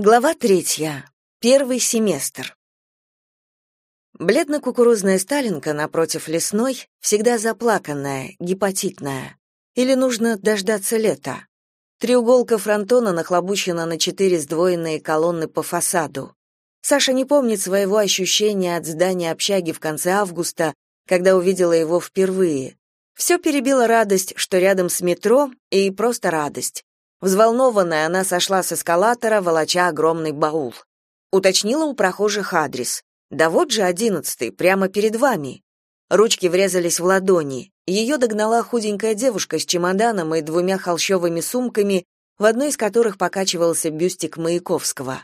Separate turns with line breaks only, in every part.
Глава третья. Первый семестр. Бледно-кукурузная сталинка напротив лесной, всегда заплаканная, гепатитная. Или нужно дождаться лета. Треуголка фронтона нахлобучена на четыре сдвоенные колонны по фасаду. Саша не помнит своего ощущения от здания общаги в конце августа, когда увидела его впервые. Все перебила радость, что рядом с метро, и просто радость. Взволнованная, она сошла с эскалатора, волоча огромный баул. Уточнила у прохожих адрес. «Да вот же одиннадцатый, прямо перед вами». Ручки врезались в ладони. Ее догнала худенькая девушка с чемоданом и двумя холщовыми сумками, в одной из которых покачивался бюстик Маяковского.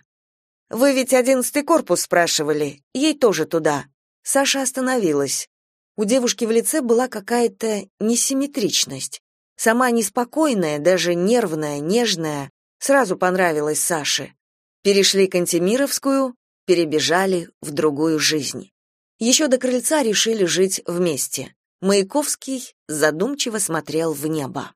«Вы ведь одиннадцатый корпус спрашивали, ей тоже туда». Саша остановилась. У девушки в лице была какая-то несимметричность. Сама неспокойная, даже нервная, нежная, сразу понравилась Саше. Перешли к Антимировскую, перебежали в другую жизнь. Еще до крыльца решили жить вместе. Маяковский задумчиво смотрел в небо.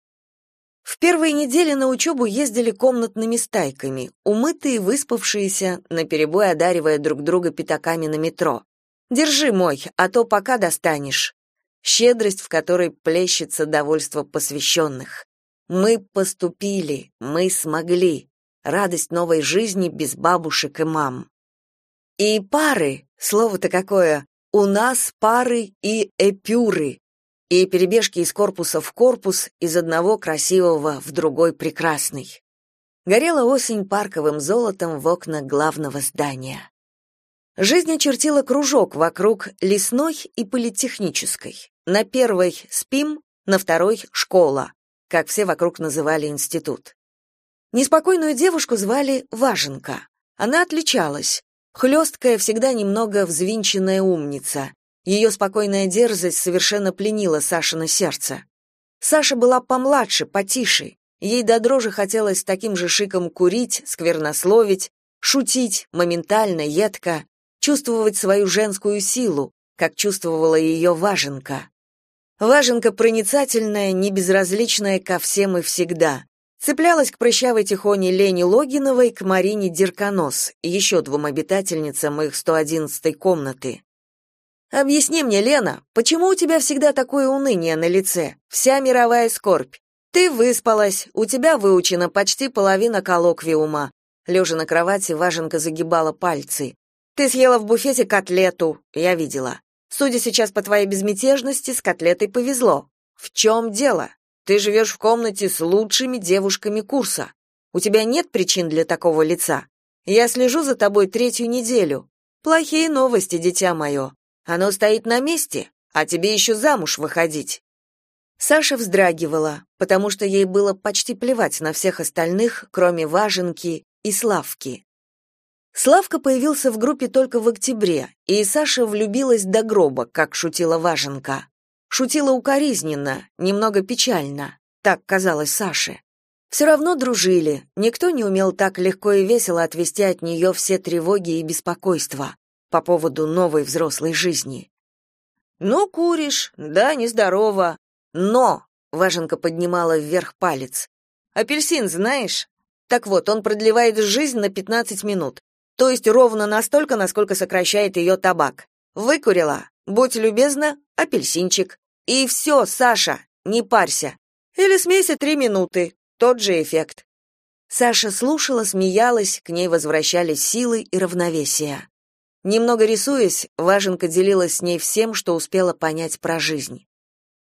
В первые недели на учебу ездили комнатными стайками, умытые, выспавшиеся, наперебой одаривая друг друга пятаками на метро. «Держи мой, а то пока достанешь» щедрость, в которой плещется довольство посвященных. Мы поступили, мы смогли. Радость новой жизни без бабушек и мам. И пары, слово-то какое, у нас пары и эпюры, и перебежки из корпуса в корпус, из одного красивого в другой прекрасный. Горела осень парковым золотом в окна главного здания. Жизнь очертила кружок вокруг лесной и политехнической. На первой — спим, на второй — школа, как все вокруг называли институт. Неспокойную девушку звали Важенка. Она отличалась. Хлесткая, всегда немного взвинченная умница. Ее спокойная дерзость совершенно пленила Сашино сердце. Саша была помладше, потише. Ей до дрожи хотелось таким же шиком курить, сквернословить, шутить, моментально, едко, чувствовать свою женскую силу, как чувствовала ее Важенка. Важенка проницательная, небезразличная ко всем и всегда. Цеплялась к прыщавой тихоне Лене Логиновой, к Марине Дерконос, еще двум обитательницам их 111-й комнаты. «Объясни мне, Лена, почему у тебя всегда такое уныние на лице? Вся мировая скорбь. Ты выспалась, у тебя выучена почти половина коллоквиума». Лежа на кровати, Важенка загибала пальцы. Ты съела в буфете котлету, я видела. Судя сейчас по твоей безмятежности, с котлетой повезло. В чем дело? Ты живешь в комнате с лучшими девушками курса. У тебя нет причин для такого лица. Я слежу за тобой третью неделю. Плохие новости, дитя мое. Оно стоит на месте, а тебе еще замуж выходить. Саша вздрагивала, потому что ей было почти плевать на всех остальных, кроме Важенки и Славки. Славка появился в группе только в октябре, и Саша влюбилась до гроба, как шутила Важенка. Шутила укоризненно, немного печально, так казалось Саше. Все равно дружили, никто не умел так легко и весело отвести от нее все тревоги и беспокойства по поводу новой взрослой жизни. «Ну, куришь, да, нездорово. Но!» — Важенка поднимала вверх палец. «Апельсин знаешь? Так вот, он продлевает жизнь на 15 минут. То есть ровно настолько, насколько сокращает ее табак. Выкурила. Будь любезна, апельсинчик. И все, Саша, не парься. Или смейся три минуты. Тот же эффект. Саша слушала, смеялась, к ней возвращались силы и равновесие. Немного рисуясь, Важенка делилась с ней всем, что успела понять про жизнь.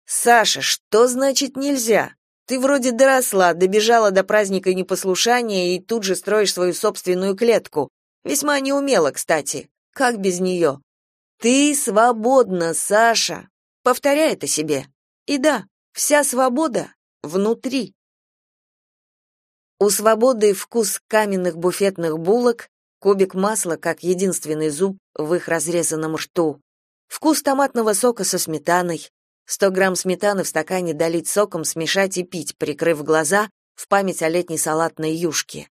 «Саша, что значит нельзя? Ты вроде доросла, добежала до праздника непослушания и тут же строишь свою собственную клетку. Весьма неумело, кстати. Как без нее? Ты свободна, Саша. Повторяй это себе. И да, вся свобода внутри. У свободы вкус каменных буфетных булок, кубик масла как единственный зуб в их разрезанном рту, вкус томатного сока со сметаной, 100 грамм сметаны в стакане долить соком, смешать и пить, прикрыв глаза, в память о летней салатной юшке.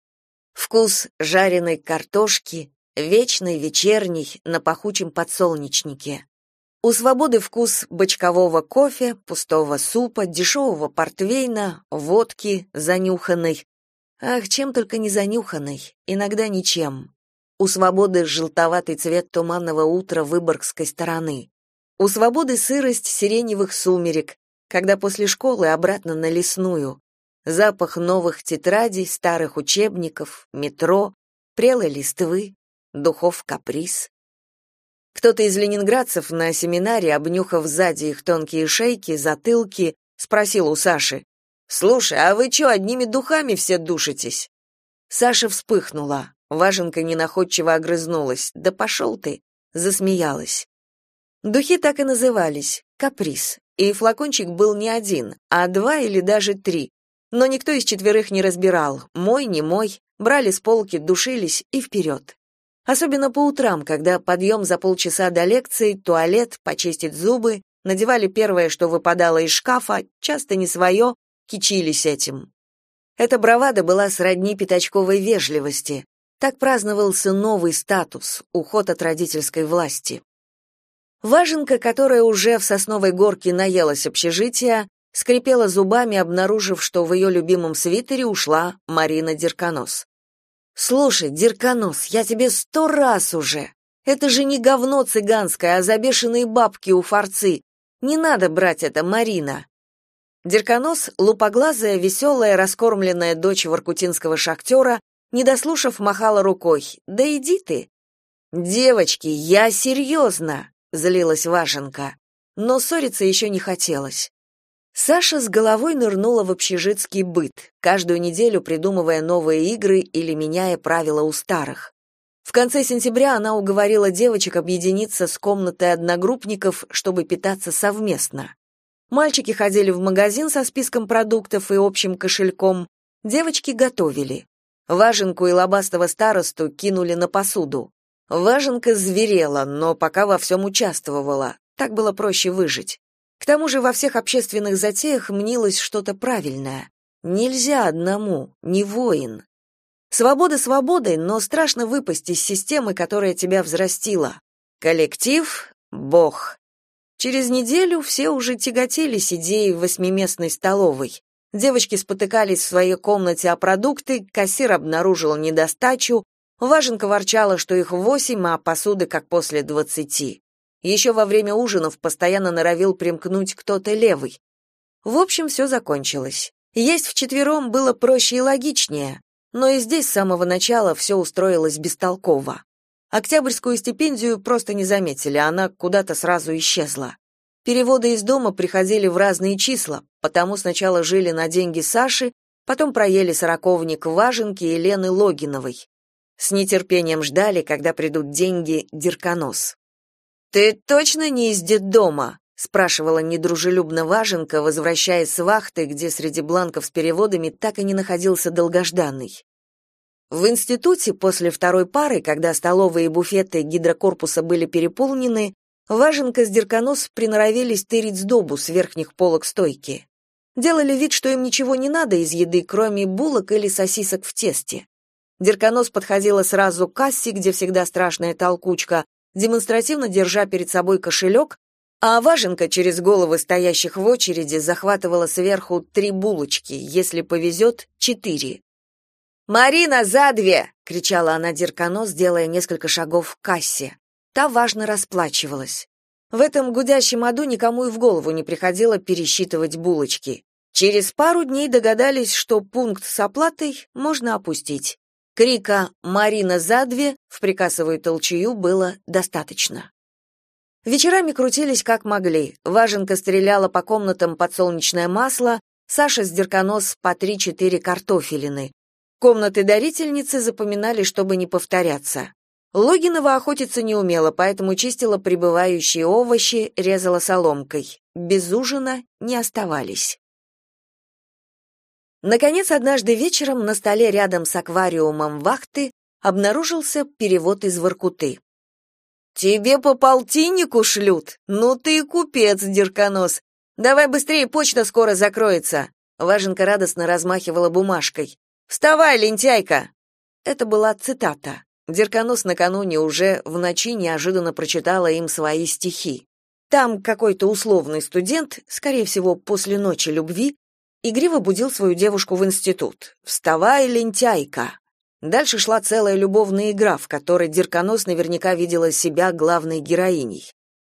Вкус жареной картошки, вечный, вечерний, на пахучем подсолнечнике. У свободы вкус бочкового кофе, пустого супа, дешевого портвейна, водки, занюханной. Ах, чем только не занюханный, иногда ничем. У свободы желтоватый цвет туманного утра выборгской стороны. У свободы сырость сиреневых сумерек, когда после школы обратно на лесную. Запах новых тетрадей, старых учебников, метро, прелой листвы, духов каприз. Кто-то из ленинградцев на семинаре, обнюхав сзади их тонкие шейки, затылки, спросил у Саши, «Слушай, а вы что, одними духами все душитесь?» Саша вспыхнула. Важенка ненаходчиво огрызнулась. «Да пошел ты!» Засмеялась. Духи так и назывались — «Каприз». И флакончик был не один, а два или даже три. Но никто из четверых не разбирал, мой, не мой, брали с полки, душились и вперед. Особенно по утрам, когда подъем за полчаса до лекции, туалет, почистить зубы, надевали первое, что выпадало из шкафа, часто не свое, кичились этим. Эта бравада была сродни пятачковой вежливости. Так праздновался новый статус, уход от родительской власти. Важенка, которая уже в сосновой горке наелась общежития, скрипела зубами, обнаружив, что в ее любимом свитере ушла Марина Дерканос. «Слушай, Дерканос, я тебе сто раз уже. Это же не говно цыганское, а забешенные бабки у форцы. Не надо брать это, Марина. Дерканос, лупоглазая, веселая, раскормленная дочь воркутинского шахтера, не дослушав, махала рукой. «Да иди ты!» «Девочки, я серьезно!» — злилась Важенка. Но ссориться еще не хотелось. Саша с головой нырнула в общежитский быт, каждую неделю придумывая новые игры или меняя правила у старых. В конце сентября она уговорила девочек объединиться с комнатой одногруппников, чтобы питаться совместно. Мальчики ходили в магазин со списком продуктов и общим кошельком, девочки готовили. Важенку и лобастого старосту кинули на посуду. Важенка зверела, но пока во всем участвовала, так было проще выжить. К тому же во всех общественных затеях мнилось что-то правильное. Нельзя одному, не воин. Свобода свободой, но страшно выпасть из системы, которая тебя взрастила. Коллектив — Бог. Через неделю все уже тяготились идеей восьмиместной столовой. Девочки спотыкались в своей комнате о продукты, кассир обнаружил недостачу, Важенка ворчала, что их восемь, а посуды как после двадцати. Еще во время ужинов постоянно норовил примкнуть кто-то левый. В общем, все закончилось. Есть вчетвером было проще и логичнее, но и здесь с самого начала все устроилось бестолково. Октябрьскую стипендию просто не заметили, она куда-то сразу исчезла. Переводы из дома приходили в разные числа, потому сначала жили на деньги Саши, потом проели сороковник Важенки и Лены Логиновой. С нетерпением ждали, когда придут деньги Дерканос. «Ты точно не из детдома?» — спрашивала недружелюбно Важенка, возвращаясь с вахты, где среди бланков с переводами так и не находился долгожданный. В институте после второй пары, когда столовые и буфеты гидрокорпуса были переполнены, Важенка с Дерканос приноровились тырить сдобу с верхних полок стойки. Делали вид, что им ничего не надо из еды, кроме булок или сосисок в тесте. Дерканос подходила сразу к кассе, где всегда страшная толкучка, демонстративно держа перед собой кошелек, а Важенка через головы стоящих в очереди захватывала сверху три булочки, если повезет, четыре. «Марина, за две!» — кричала она Дерканос, делая несколько шагов к кассе. Та важно расплачивалась. В этом гудящем аду никому и в голову не приходило пересчитывать булочки. Через пару дней догадались, что пункт с оплатой можно опустить. Крика «Марина, за две!» в приказовую толчую было достаточно. Вечерами крутились как могли. Важенка стреляла по комнатам подсолнечное масло, Саша с Дерканос по три-четыре картофелины. Комнаты дарительницы запоминали, чтобы не повторяться. Логинова охотиться не умела, поэтому чистила прибывающие овощи, резала соломкой. Без ужина не оставались. Наконец, однажды вечером на столе рядом с аквариумом вахты обнаружился перевод из Воркуты. «Тебе по полтиннику шлют? Ну ты и купец, Дерканос. Давай быстрее, почта скоро закроется». Важенка радостно размахивала бумажкой. «Вставай, лентяйка!» Это была цитата. Дерканос накануне уже в ночи неожиданно прочитала им свои стихи. Там какой-то условный студент, скорее всего, после ночи любви, игриво будил свою девушку в институт. «Вставай, лентяйка!» Дальше шла целая любовная игра, в которой Дирконос наверняка видела себя главной героиней.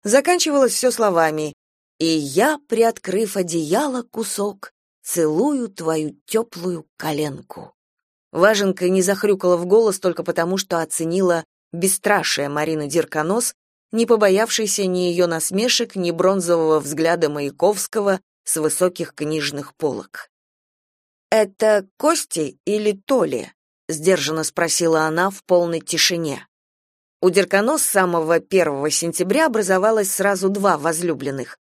Заканчивалось все словами «И я, приоткрыв одеяло кусок, целую твою теплую коленку». Важенка не захрюкала в голос только потому, что оценила бесстрашие Марины Дирконос, не побоявшейся ни ее насмешек, ни бронзового взгляда Маяковского с высоких книжных полок. «Это Кости или Толи?» — сдержанно спросила она в полной тишине. У Деркано с самого 1 сентября образовалось сразу два возлюбленных.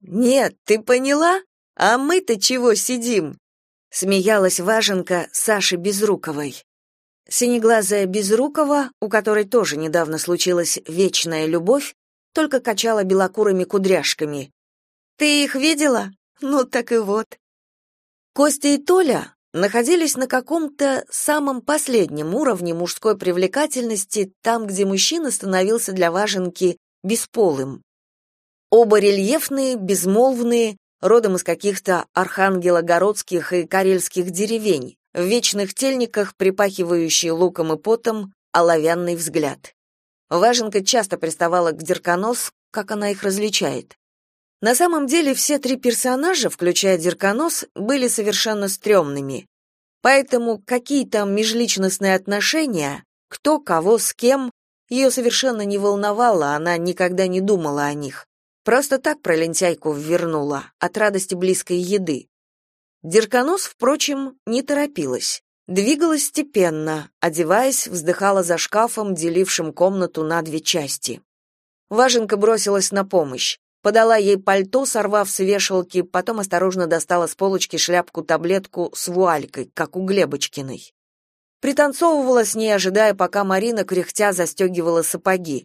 «Нет, ты поняла? А мы-то чего сидим?» — смеялась Важенка Саши Безруковой. Синеглазая Безрукова, у которой тоже недавно случилась вечная любовь, только качала белокурыми кудряшками. «Ты их видела? Ну так и вот». Костя и Толя находились на каком-то самом последнем уровне мужской привлекательности, там, где мужчина становился для важенки бесполым. Оба рельефные, безмолвные, родом из каких-то архангелогородских и карельских деревень, в вечных тельниках, припахивающие луком и потом, оловянный взгляд. Важенка часто приставала к Дерконос, как она их различает. На самом деле все три персонажа, включая Дерконос, были совершенно стрёмными. Поэтому какие там межличностные отношения, кто кого с кем, ее совершенно не волновало, она никогда не думала о них. Просто так про лентяйку ввернула, от радости близкой еды. Дерконос, впрочем, не торопилась. Двигалась степенно, одеваясь, вздыхала за шкафом, делившим комнату на две части. Важенка бросилась на помощь подала ей пальто, сорвав с вешалки, потом осторожно достала с полочки шляпку-таблетку с вуалькой, как у Глебочкиной. Пританцовывала с ней, ожидая, пока Марина кряхтя застегивала сапоги.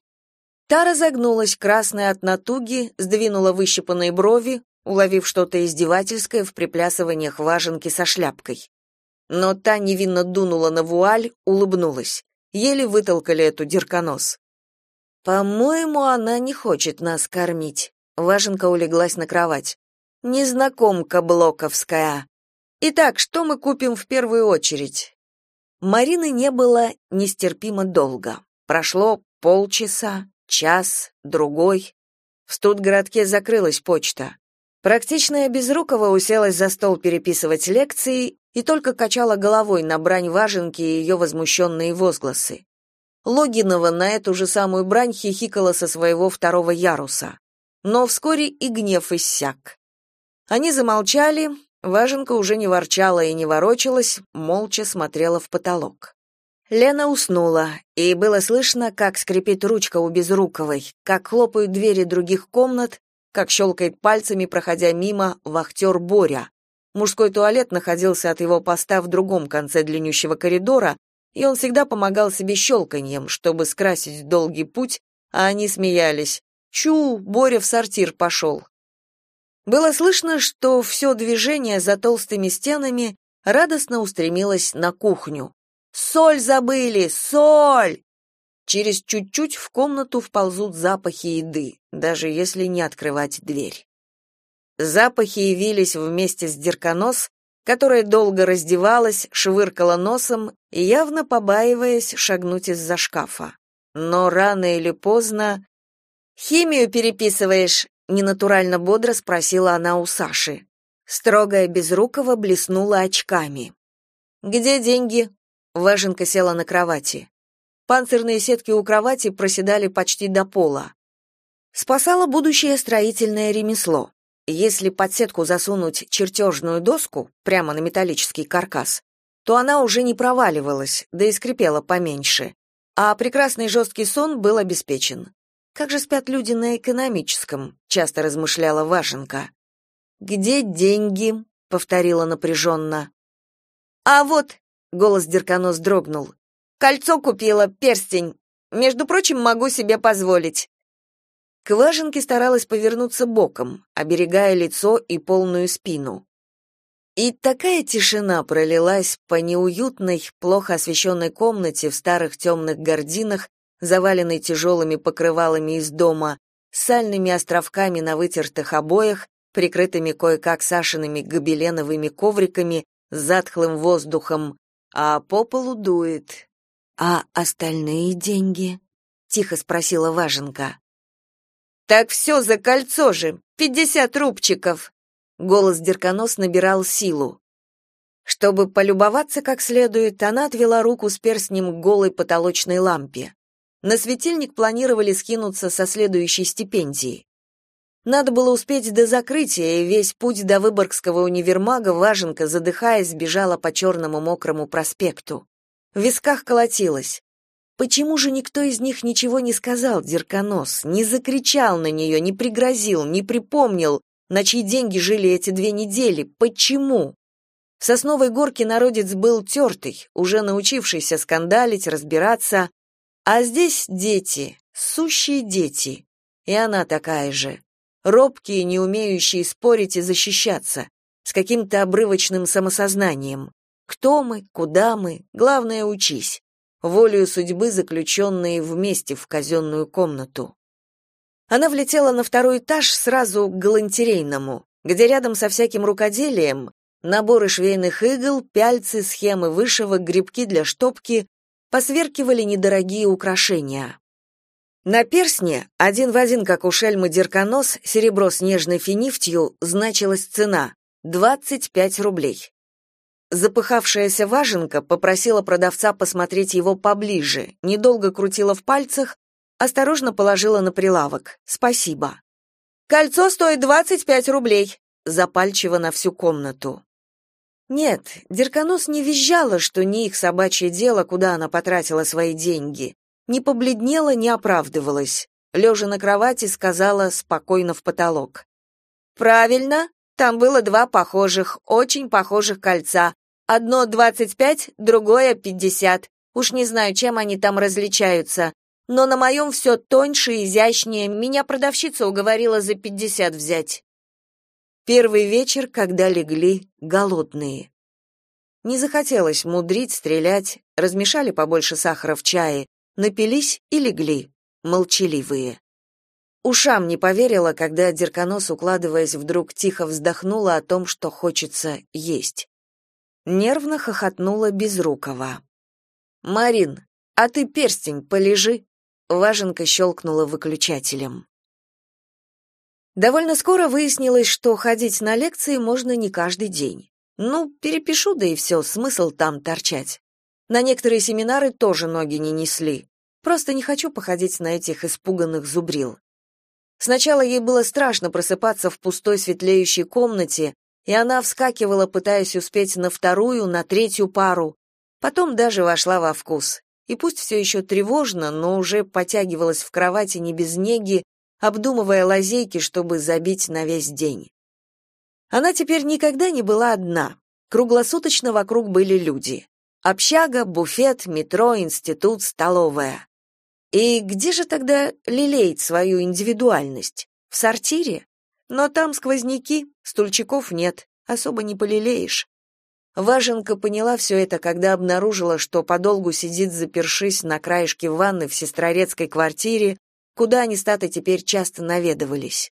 Та разогнулась, красная от натуги, сдвинула выщипанные брови, уловив что-то издевательское в приплясываниях важенки со шляпкой. Но та невинно дунула на вуаль, улыбнулась. Еле вытолкали эту дерконос. «По-моему, она не хочет нас кормить», Важенка улеглась на кровать. Незнакомка блоковская. Итак, что мы купим в первую очередь? Марины не было нестерпимо долго. Прошло полчаса, час, другой. В студгородке закрылась почта. Практичная Безрукова уселась за стол переписывать лекции и только качала головой на брань Важенки и ее возмущенные возгласы. Логинова на эту же самую брань хихикала со своего второго яруса но вскоре и гнев иссяк. Они замолчали, Важенка уже не ворчала и не ворочалась, молча смотрела в потолок. Лена уснула, и было слышно, как скрипит ручка у Безруковой, как хлопают двери других комнат, как щелкает пальцами, проходя мимо, вахтер Боря. Мужской туалет находился от его поста в другом конце длиннющего коридора, и он всегда помогал себе щелканьем, чтобы скрасить долгий путь, а они смеялись. Чу, Боря в сортир пошел». Было слышно, что все движение за толстыми стенами радостно устремилось на кухню. «Соль забыли! Соль!» Через чуть-чуть в комнату вползут запахи еды, даже если не открывать дверь. Запахи явились вместе с Дерконос, которая долго раздевалась, швыркала носом явно побаиваясь шагнуть из-за шкафа. Но рано или поздно Химию переписываешь? ненатурально бодро спросила она у Саши. Строгая Безрукова блеснула очками. Где деньги? Важенка села на кровати. Панцирные сетки у кровати проседали почти до пола. Спасало будущее строительное ремесло. Если под сетку засунуть чертежную доску прямо на металлический каркас, то она уже не проваливалась, да и скрипела поменьше. А прекрасный жесткий сон был обеспечен. Как же спят люди на экономическом, часто размышляла Вашенка. Где деньги? повторила напряженно. А вот, голос Дерканос дрогнул. Кольцо купила, перстень. Между прочим, могу себе позволить. К Важенке старалась повернуться боком, оберегая лицо и полную спину. И такая тишина пролилась по неуютной, плохо освещенной комнате в старых темных гардинах, заваленный тяжелыми покрывалами из дома, сальными островками на вытертых обоях, прикрытыми кое-как Сашиными гобеленовыми ковриками с затхлым воздухом, а по полу дует. «А остальные деньги?» — тихо спросила Важенка. «Так все за кольцо же, пятьдесят рубчиков!» Голос Дерконос набирал силу. Чтобы полюбоваться как следует, она отвела руку с перстнем к голой потолочной лампе. На светильник планировали скинуться со следующей стипендии. Надо было успеть до закрытия, и весь путь до Выборгского универмага Важенка, задыхаясь, бежала по черному мокрому проспекту. В висках колотилось. Почему же никто из них ничего не сказал, Дерконос, не закричал на нее, не пригрозил, не припомнил, на чьи деньги жили эти две недели? Почему? В Сосновой Горке народец был тертый, уже научившийся скандалить, разбираться, а здесь дети, сущие дети. И она такая же. Робкие, не умеющие спорить и защищаться, с каким-то обрывочным самосознанием. Кто мы, куда мы, главное учись. Волею судьбы заключенные вместе в казенную комнату. Она влетела на второй этаж сразу к галантерейному, где рядом со всяким рукоделием наборы швейных игл, пяльцы, схемы вышивок, грибки для штопки посверкивали недорогие украшения. На перстне, один в один, как у шельмы Дерконос, серебро с нежной финифтью, значилась цена — 25 рублей. Запыхавшаяся важенка попросила продавца посмотреть его поближе, недолго крутила в пальцах, осторожно положила на прилавок. Спасибо. Кольцо стоит 25 рублей, запальчиво на всю комнату. Нет, Дерканос не визжала, что не их собачье дело, куда она потратила свои деньги. Не побледнела, не оправдывалась. Лежа на кровати, сказала спокойно в потолок. «Правильно, там было два похожих, очень похожих кольца. Одно двадцать пять, другое пятьдесят. Уж не знаю, чем они там различаются но на моем все тоньше и изящнее. Меня продавщица уговорила за пятьдесят взять. Первый вечер, когда легли голодные. Не захотелось мудрить, стрелять, размешали побольше сахара в чае, напились и легли, молчаливые. Ушам не поверила, когда Дерканос, укладываясь, вдруг тихо вздохнула о том, что хочется есть. Нервно хохотнула Безрукова. «Марин, а ты перстень полежи», Важенка щелкнула выключателем. Довольно скоро выяснилось, что ходить на лекции можно не каждый день. Ну, перепишу, да и все, смысл там торчать. На некоторые семинары тоже ноги не несли. Просто не хочу походить на этих испуганных зубрил. Сначала ей было страшно просыпаться в пустой светлеющей комнате, и она вскакивала, пытаясь успеть на вторую, на третью пару. Потом даже вошла во вкус и пусть все еще тревожно, но уже потягивалась в кровати не без неги, обдумывая лазейки, чтобы забить на весь день. Она теперь никогда не была одна. Круглосуточно вокруг были люди. Общага, буфет, метро, институт, столовая. И где же тогда лелеять свою индивидуальность? В сортире? Но там сквозняки, стульчиков нет, особо не полелеешь. Важенка поняла все это, когда обнаружила, что подолгу сидит запершись на краешке ванны в сестрорецкой квартире, куда они с Татой теперь часто наведывались.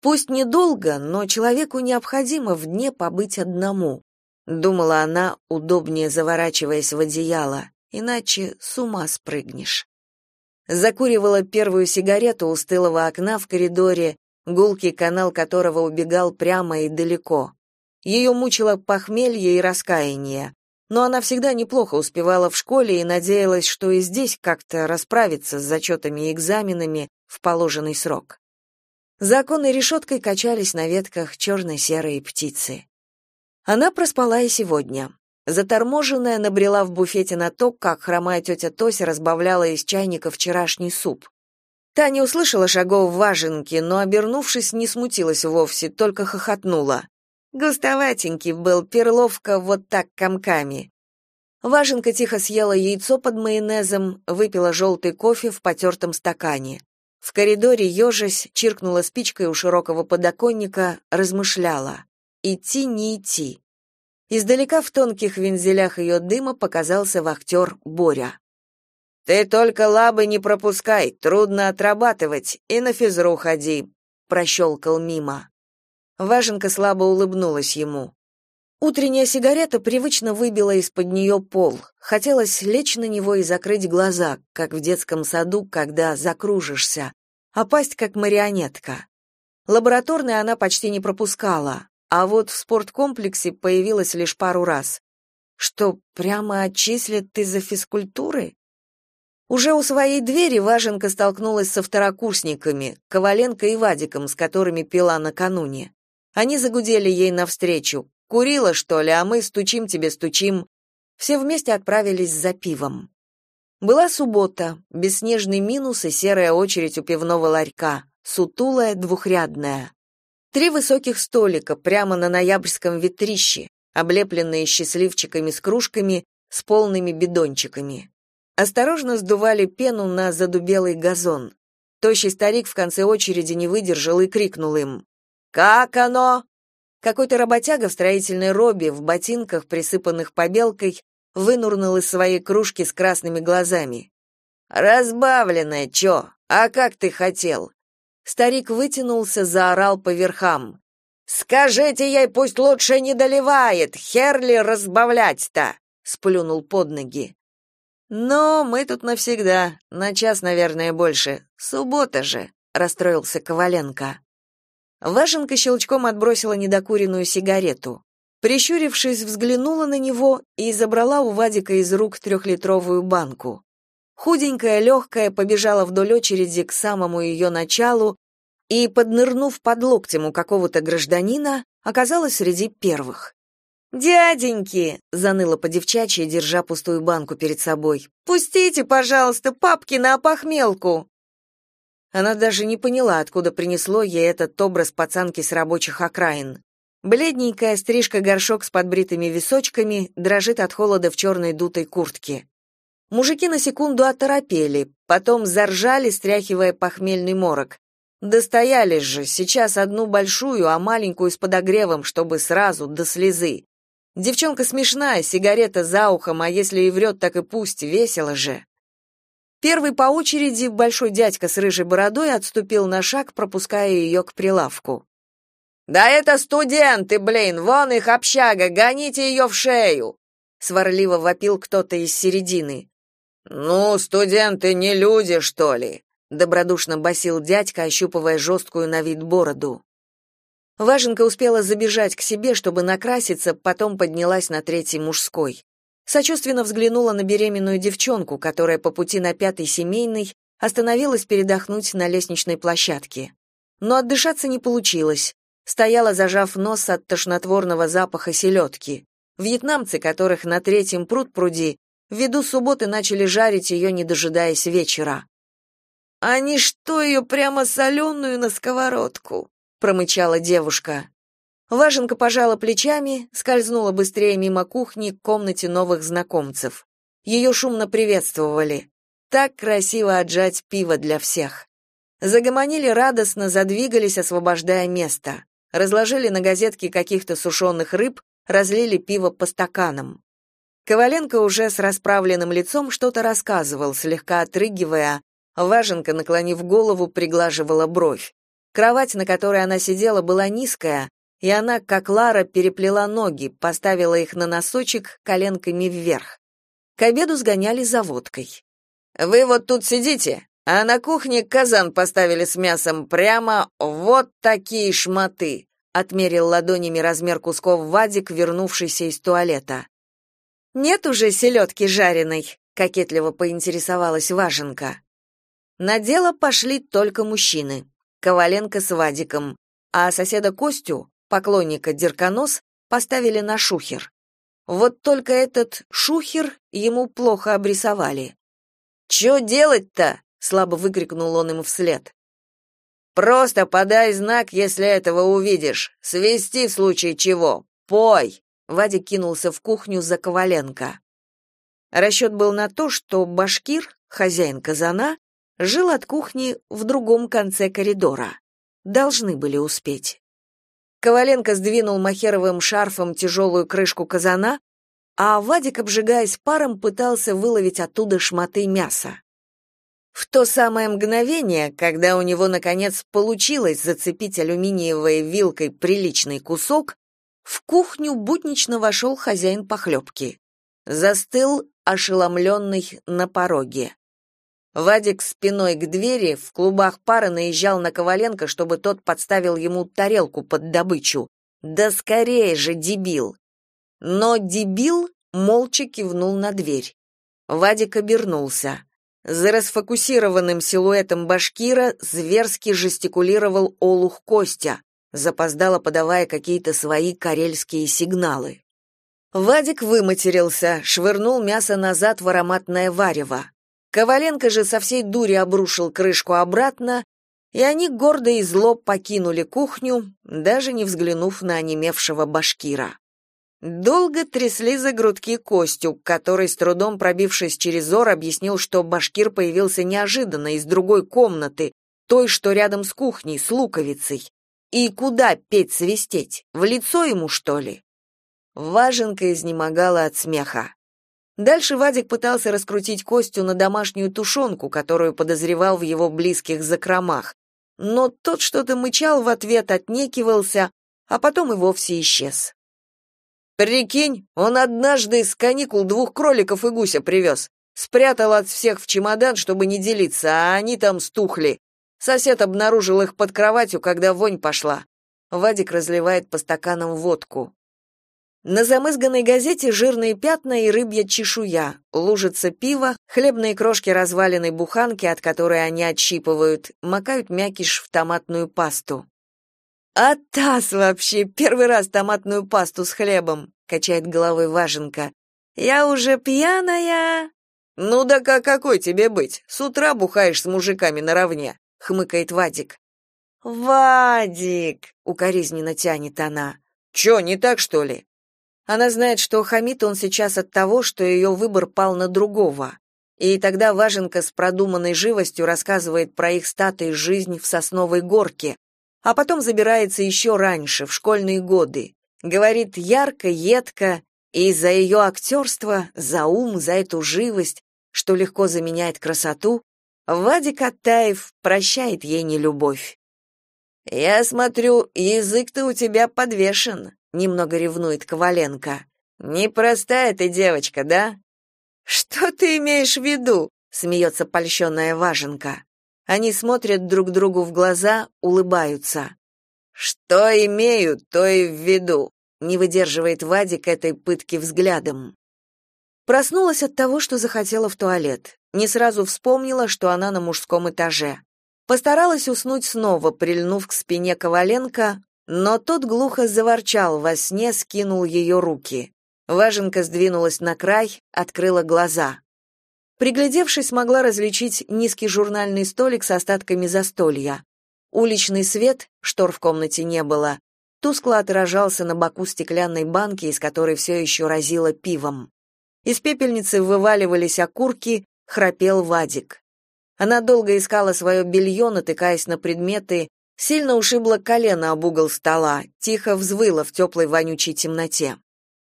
Пусть недолго, но человеку необходимо в дне побыть одному, думала она, удобнее заворачиваясь в одеяло, иначе с ума спрыгнешь. Закуривала первую сигарету у стылого окна в коридоре, гулкий канал которого убегал прямо и далеко. Ее мучило похмелье и раскаяние, но она всегда неплохо успевала в школе и надеялась, что и здесь как-то расправится с зачетами и экзаменами в положенный срок. За оконной решеткой качались на ветках черно-серые птицы. Она проспала и сегодня. Заторможенная набрела в буфете на то, как хромая тетя Тося разбавляла из чайника вчерашний суп. Таня услышала шагов в важенке, но, обернувшись, не смутилась вовсе, только хохотнула. Густоватенький был, перловка вот так комками. Важенка тихо съела яйцо под майонезом, выпила желтый кофе в потертом стакане. В коридоре ежась чиркнула спичкой у широкого подоконника, размышляла. Идти, не идти. Издалека в тонких вензелях ее дыма показался вахтер Боря. «Ты только лабы не пропускай, трудно отрабатывать, и на физру ходи», — прощелкал мимо. Важенка слабо улыбнулась ему. Утренняя сигарета привычно выбила из-под нее пол. Хотелось лечь на него и закрыть глаза, как в детском саду, когда закружишься, а пасть как марионетка. Лабораторные она почти не пропускала, а вот в спорткомплексе появилась лишь пару раз. Что, прямо отчислят из-за физкультуры? Уже у своей двери Важенка столкнулась со второкурсниками, Коваленко и Вадиком, с которыми пила накануне. Они загудели ей навстречу. «Курила, что ли, а мы стучим тебе, стучим». Все вместе отправились за пивом. Была суббота, бесснежный минус и серая очередь у пивного ларька, сутулая, двухрядная. Три высоких столика прямо на ноябрьском ветрище, облепленные счастливчиками с кружками, с полными бидончиками. Осторожно сдували пену на задубелый газон. Тощий старик в конце очереди не выдержал и крикнул им. «Как оно?» Какой-то работяга в строительной робе, в ботинках, присыпанных побелкой, вынурнул из своей кружки с красными глазами. «Разбавленное, чё? А как ты хотел?» Старик вытянулся, заорал по верхам. «Скажите ей, пусть лучше не доливает, херли разбавлять-то!» сплюнул под ноги. «Но мы тут навсегда, на час, наверное, больше. Суббота же», — расстроился Коваленко. Вашенка щелчком отбросила недокуренную сигарету. Прищурившись, взглянула на него и забрала у Вадика из рук трехлитровую банку. Худенькая, легкая, побежала вдоль очереди к самому ее началу и, поднырнув под локтем у какого-то гражданина, оказалась среди первых. «Дяденьки!» — заныла по-девчачьи, держа пустую банку перед собой. «Пустите, пожалуйста, папки на опохмелку!» Она даже не поняла, откуда принесло ей этот образ пацанки с рабочих окраин. Бледненькая стрижка-горшок с подбритыми височками дрожит от холода в черной дутой куртке. Мужики на секунду оторопели, потом заржали, стряхивая похмельный морок. Достоялись же, сейчас одну большую, а маленькую с подогревом, чтобы сразу, до слезы. Девчонка смешная, сигарета за ухом, а если и врет, так и пусть, весело же. Первый по очереди большой дядька с рыжей бородой отступил на шаг, пропуская ее к прилавку. «Да это студенты, блин, вон их общага, гоните ее в шею!» Сварливо вопил кто-то из середины. «Ну, студенты не люди, что ли?» Добродушно басил дядька, ощупывая жесткую на вид бороду. Важенка успела забежать к себе, чтобы накраситься, потом поднялась на третий мужской. Сочувственно взглянула на беременную девчонку, которая по пути на пятый семейный остановилась передохнуть на лестничной площадке. Но отдышаться не получилось. Стояла, зажав нос от тошнотворного запаха селедки. Вьетнамцы, которых на третьем пруд пруди, ввиду субботы начали жарить ее, не дожидаясь вечера. «Они что, ее прямо соленую на сковородку?» — промычала девушка. Важенка пожала плечами, скользнула быстрее мимо кухни к комнате новых знакомцев. Ее шумно приветствовали. Так красиво отжать пиво для всех. Загомонили радостно, задвигались, освобождая место. Разложили на газетке каких-то сушеных рыб, разлили пиво по стаканам. Коваленко уже с расправленным лицом что-то рассказывал, слегка отрыгивая. Важенка, наклонив голову, приглаживала бровь. Кровать, на которой она сидела, была низкая, и она, как Лара, переплела ноги, поставила их на носочек коленками вверх. К обеду сгоняли за водкой. «Вы вот тут сидите, а на кухне казан поставили с мясом прямо вот такие шматы», отмерил ладонями размер кусков Вадик, вернувшийся из туалета. «Нет уже селедки жареной», — кокетливо поинтересовалась Важенка. На дело пошли только мужчины. Коваленко с Вадиком, а соседа Костю поклонника Дерконос, поставили на шухер. Вот только этот шухер ему плохо обрисовали. «Чё делать-то?» — слабо выкрикнул он им вслед. «Просто подай знак, если этого увидишь. Свести в случае чего. Пой!» Вадик кинулся в кухню за Коваленко. Расчет был на то, что башкир, хозяин казана, жил от кухни в другом конце коридора. Должны были успеть. Коваленко сдвинул махеровым шарфом тяжелую крышку казана, а Вадик, обжигаясь паром, пытался выловить оттуда шматы мяса. В то самое мгновение, когда у него наконец получилось зацепить алюминиевой вилкой приличный кусок, в кухню буднично вошел хозяин похлебки. Застыл, ошеломленный на пороге. Вадик спиной к двери в клубах пара наезжал на Коваленко, чтобы тот подставил ему тарелку под добычу. Да скорее же, дебил. Но дебил молча кивнул на дверь. Вадик обернулся. За расфокусированным силуэтом башкира зверски жестикулировал олух Костя, запоздало подавая какие-то свои карельские сигналы. Вадик выматерился, швырнул мясо назад в ароматное варево. Коваленко же со всей дури обрушил крышку обратно, и они гордо и зло покинули кухню, даже не взглянув на онемевшего башкира. Долго трясли за грудки Костю, который, с трудом пробившись через ор, объяснил, что башкир появился неожиданно из другой комнаты, той, что рядом с кухней, с луковицей. И куда петь свистеть? В лицо ему, что ли? Важенка изнемогала от смеха. Дальше Вадик пытался раскрутить Костю на домашнюю тушенку, которую подозревал в его близких закромах. Но тот что-то мычал в ответ, отнекивался, а потом и вовсе исчез. Прикинь, он однажды из каникул двух кроликов и гуся привез. Спрятал от всех в чемодан, чтобы не делиться, а они там стухли. Сосед обнаружил их под кроватью, когда вонь пошла. Вадик разливает по стаканам водку. На замызганной газете жирные пятна и рыбья чешуя, лужица пива, хлебные крошки разваленной буханки, от которой они отщипывают, макают мякиш в томатную пасту. «А таз вообще! Первый раз томатную пасту с хлебом!» — качает головой Важенка. «Я уже пьяная!» «Ну да как какой тебе быть? С утра бухаешь с мужиками наравне!» — хмыкает Вадик. «Вадик!» — укоризненно тянет она. «Чё, не так, что ли?» Она знает, что хамит он сейчас от того, что ее выбор пал на другого. И тогда Важенка с продуманной живостью рассказывает про их статы и жизнь в Сосновой горке, а потом забирается еще раньше, в школьные годы. Говорит ярко, едко, и за ее актерство, за ум, за эту живость, что легко заменяет красоту, Вадик Оттаев прощает ей нелюбовь. «Я смотрю, язык-то у тебя подвешен», — немного ревнует Коваленко. «Непростая ты девочка, да?» «Что ты имеешь в виду?» — смеется польщенная Важенка. Они смотрят друг другу в глаза, улыбаются. «Что имею, то и в виду», — не выдерживает Вадик этой пытки взглядом. Проснулась от того, что захотела в туалет. Не сразу вспомнила, что она на мужском этаже. Постаралась уснуть снова, прильнув к спине Коваленко, но тот глухо заворчал во сне, скинул ее руки. Важенка сдвинулась на край, открыла глаза. Приглядевшись, могла различить низкий журнальный столик с остатками застолья. Уличный свет, штор в комнате не было, тускло отражался на боку стеклянной банки, из которой все еще разило пивом. Из пепельницы вываливались окурки, храпел Вадик. Она долго искала свое белье, натыкаясь на предметы, сильно ушибла колено об угол стола, тихо взвыла в теплой вонючей темноте.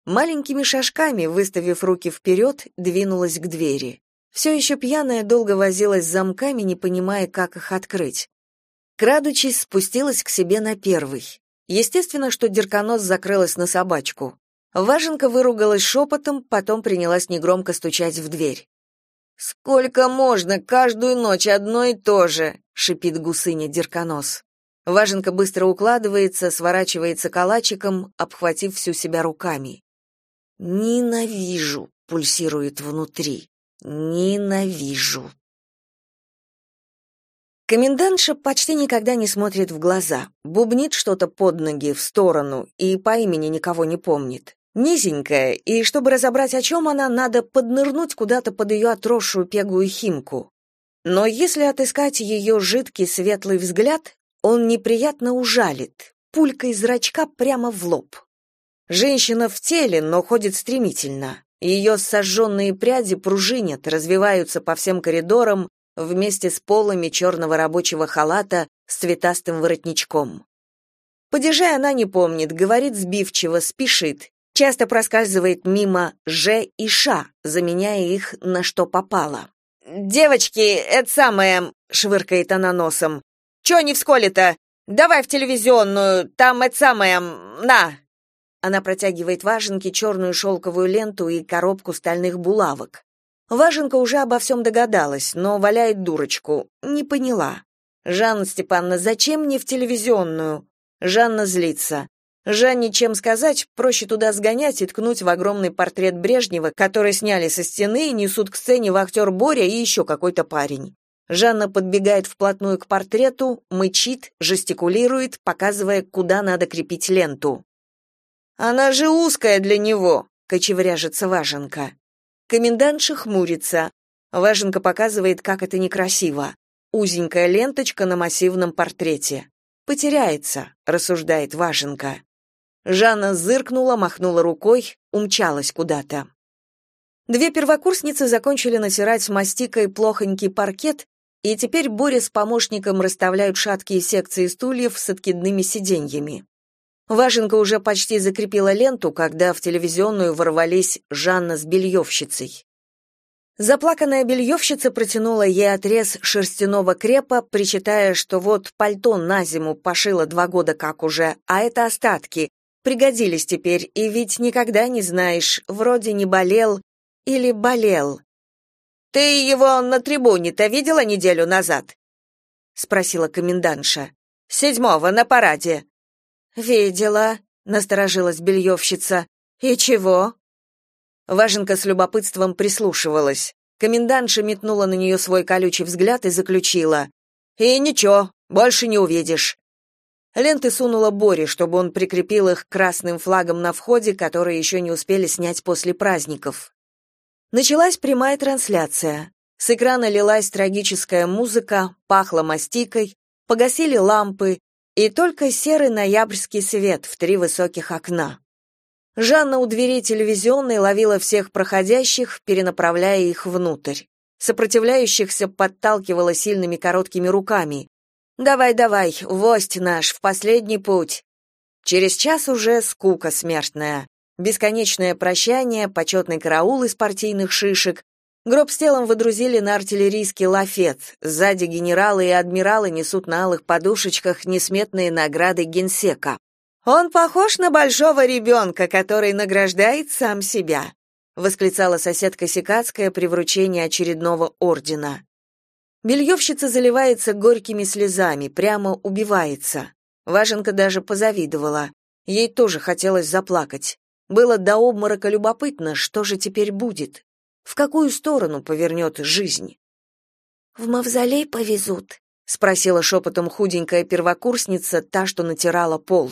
Маленькими шажками, выставив руки вперед, двинулась к двери. Все еще пьяная долго возилась с замками, не понимая, как их открыть. Крадучись, спустилась к себе на первый. Естественно, что Дерканос закрылась на собачку. Важенка выругалась шепотом, потом принялась негромко стучать в дверь. «Сколько можно, каждую ночь одно и то же!» — шипит гусыня Дерканос. Важенка быстро укладывается, сворачивается калачиком, обхватив всю себя руками. «Ненавижу!» — пульсирует внутри. Ненавижу. Комендантша почти никогда не смотрит в глаза, бубнит что-то под ноги, в сторону, и по имени никого не помнит. Низенькая, и чтобы разобрать, о чем она, надо поднырнуть куда-то под ее отросшую пегую химку. Но если отыскать ее жидкий светлый взгляд, он неприятно ужалит, пулькой зрачка прямо в лоб. Женщина в теле, но ходит стремительно. Ее сожженные пряди пружинят, развиваются по всем коридорам вместе с полами черного рабочего халата с цветастым воротничком. Падежей она не помнит, говорит сбивчиво, спешит, часто проскальзывает мимо «Ж» и «Ш», заменяя их на что попало. девочки, это самое, швыркает она носом. Чё не в школе-то? Давай в телевизионную, там это самое, на. Она протягивает Важенке черную шелковую ленту и коробку стальных булавок. Важенка уже обо всем догадалась, но валяет дурочку. Не поняла. Жанна Степановна, зачем мне в телевизионную? Жанна злится. Жанне чем сказать, проще туда сгонять и ткнуть в огромный портрет Брежнева, который сняли со стены и несут к сцене вахтер Боря и еще какой-то парень. Жанна подбегает вплотную к портрету, мычит, жестикулирует, показывая, куда надо крепить ленту. «Она же узкая для него», — кочевряжется Важенка. Комендантша хмурится. Важенка показывает, как это некрасиво. Узенькая ленточка на массивном портрете. «Потеряется», — рассуждает Важенка. Жанна зыркнула, махнула рукой, умчалась куда-то. Две первокурсницы закончили натирать мастикой плохонький паркет, и теперь Боря с помощником расставляют шаткие секции стульев с откидными сиденьями. Важенка уже почти закрепила ленту, когда в телевизионную ворвались Жанна с бельевщицей. Заплаканная бельевщица протянула ей отрез шерстяного крепа, причитая, что вот пальто на зиму пошила два года как уже, а это остатки, Пригодились теперь, и ведь никогда не знаешь, вроде не болел или болел. Ты его на трибуне-то видела неделю назад? спросила комендантша. Седьмого на параде. Видела, насторожилась бельевщица. И чего? Важенка с любопытством прислушивалась. Комендантша метнула на нее свой колючий взгляд и заключила: "И ничего, больше не увидишь. Ленты сунула Боре, чтобы он прикрепил их красным флагам на входе, которые еще не успели снять после праздников. Началась прямая трансляция. С экрана лилась трагическая музыка, пахло мастикой, погасили лампы, и только серый ноябрьский свет в три высоких окна. Жанна у двери телевизионной ловила всех проходящих, перенаправляя их внутрь. Сопротивляющихся подталкивала сильными короткими руками. Давай, давай, вость наш, в последний путь. Через час уже скука смертная. Бесконечное прощание, почетный караул из партийных шишек. Гроб с телом выдрузили на артиллерийский лафет. Сзади генералы и адмиралы несут на алых подушечках несметные награды генсека. Он похож на большого ребенка, который награждает сам себя, восклицала соседка Сикацкая при вручении очередного ордена. Бельевщица заливается горькими слезами, прямо убивается. Важенка даже позавидовала. Ей тоже хотелось заплакать. Было до обморока любопытно, что же теперь будет. В какую сторону повернет жизнь? «В мавзолей повезут?» — спросила шепотом худенькая первокурсница, та, что натирала пол.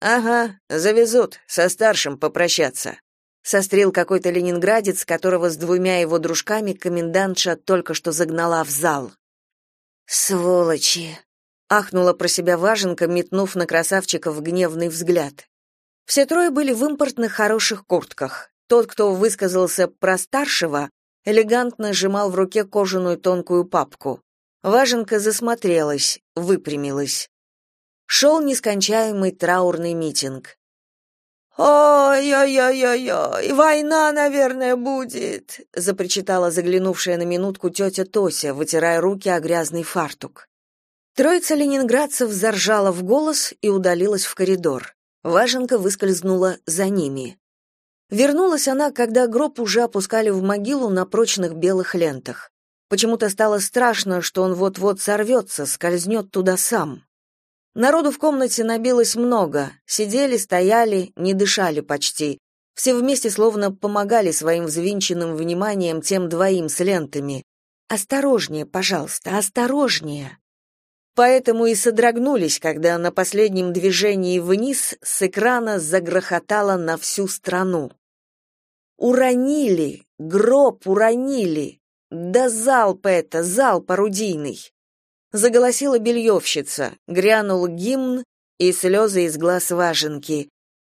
«Ага, завезут, со старшим попрощаться», сострил какой-то ленинградец, которого с двумя его дружками комендантша только что загнала в зал. Сволочи, ахнула про себя Важенка, метнув на красавчиков гневный взгляд. Все трое были в импортных хороших куртках. Тот, кто высказался про старшего, элегантно сжимал в руке кожаную тонкую папку. Важенка засмотрелась, выпрямилась. Шел нескончаемый траурный митинг. «Ой-ой-ой-ой-ой, война, наверное, будет», — запричитала заглянувшая на минутку тетя Тося, вытирая руки о грязный фартук. Троица ленинградцев заржала в голос и удалилась в коридор. Важенка выскользнула за ними. Вернулась она, когда гроб уже опускали в могилу на прочных белых лентах. Почему-то стало страшно, что он вот-вот сорвется, скользнет туда сам. Народу в комнате набилось много. Сидели, стояли, не дышали почти. Все вместе словно помогали своим взвинченным вниманием тем двоим с лентами. «Осторожнее, пожалуйста, осторожнее!» Поэтому и содрогнулись, когда на последнем движении вниз с экрана загрохотало на всю страну. «Уронили! Гроб уронили! Да залп это, залп орудийный!» заголосила бельевщица, грянул гимн и слезы из глаз важенки,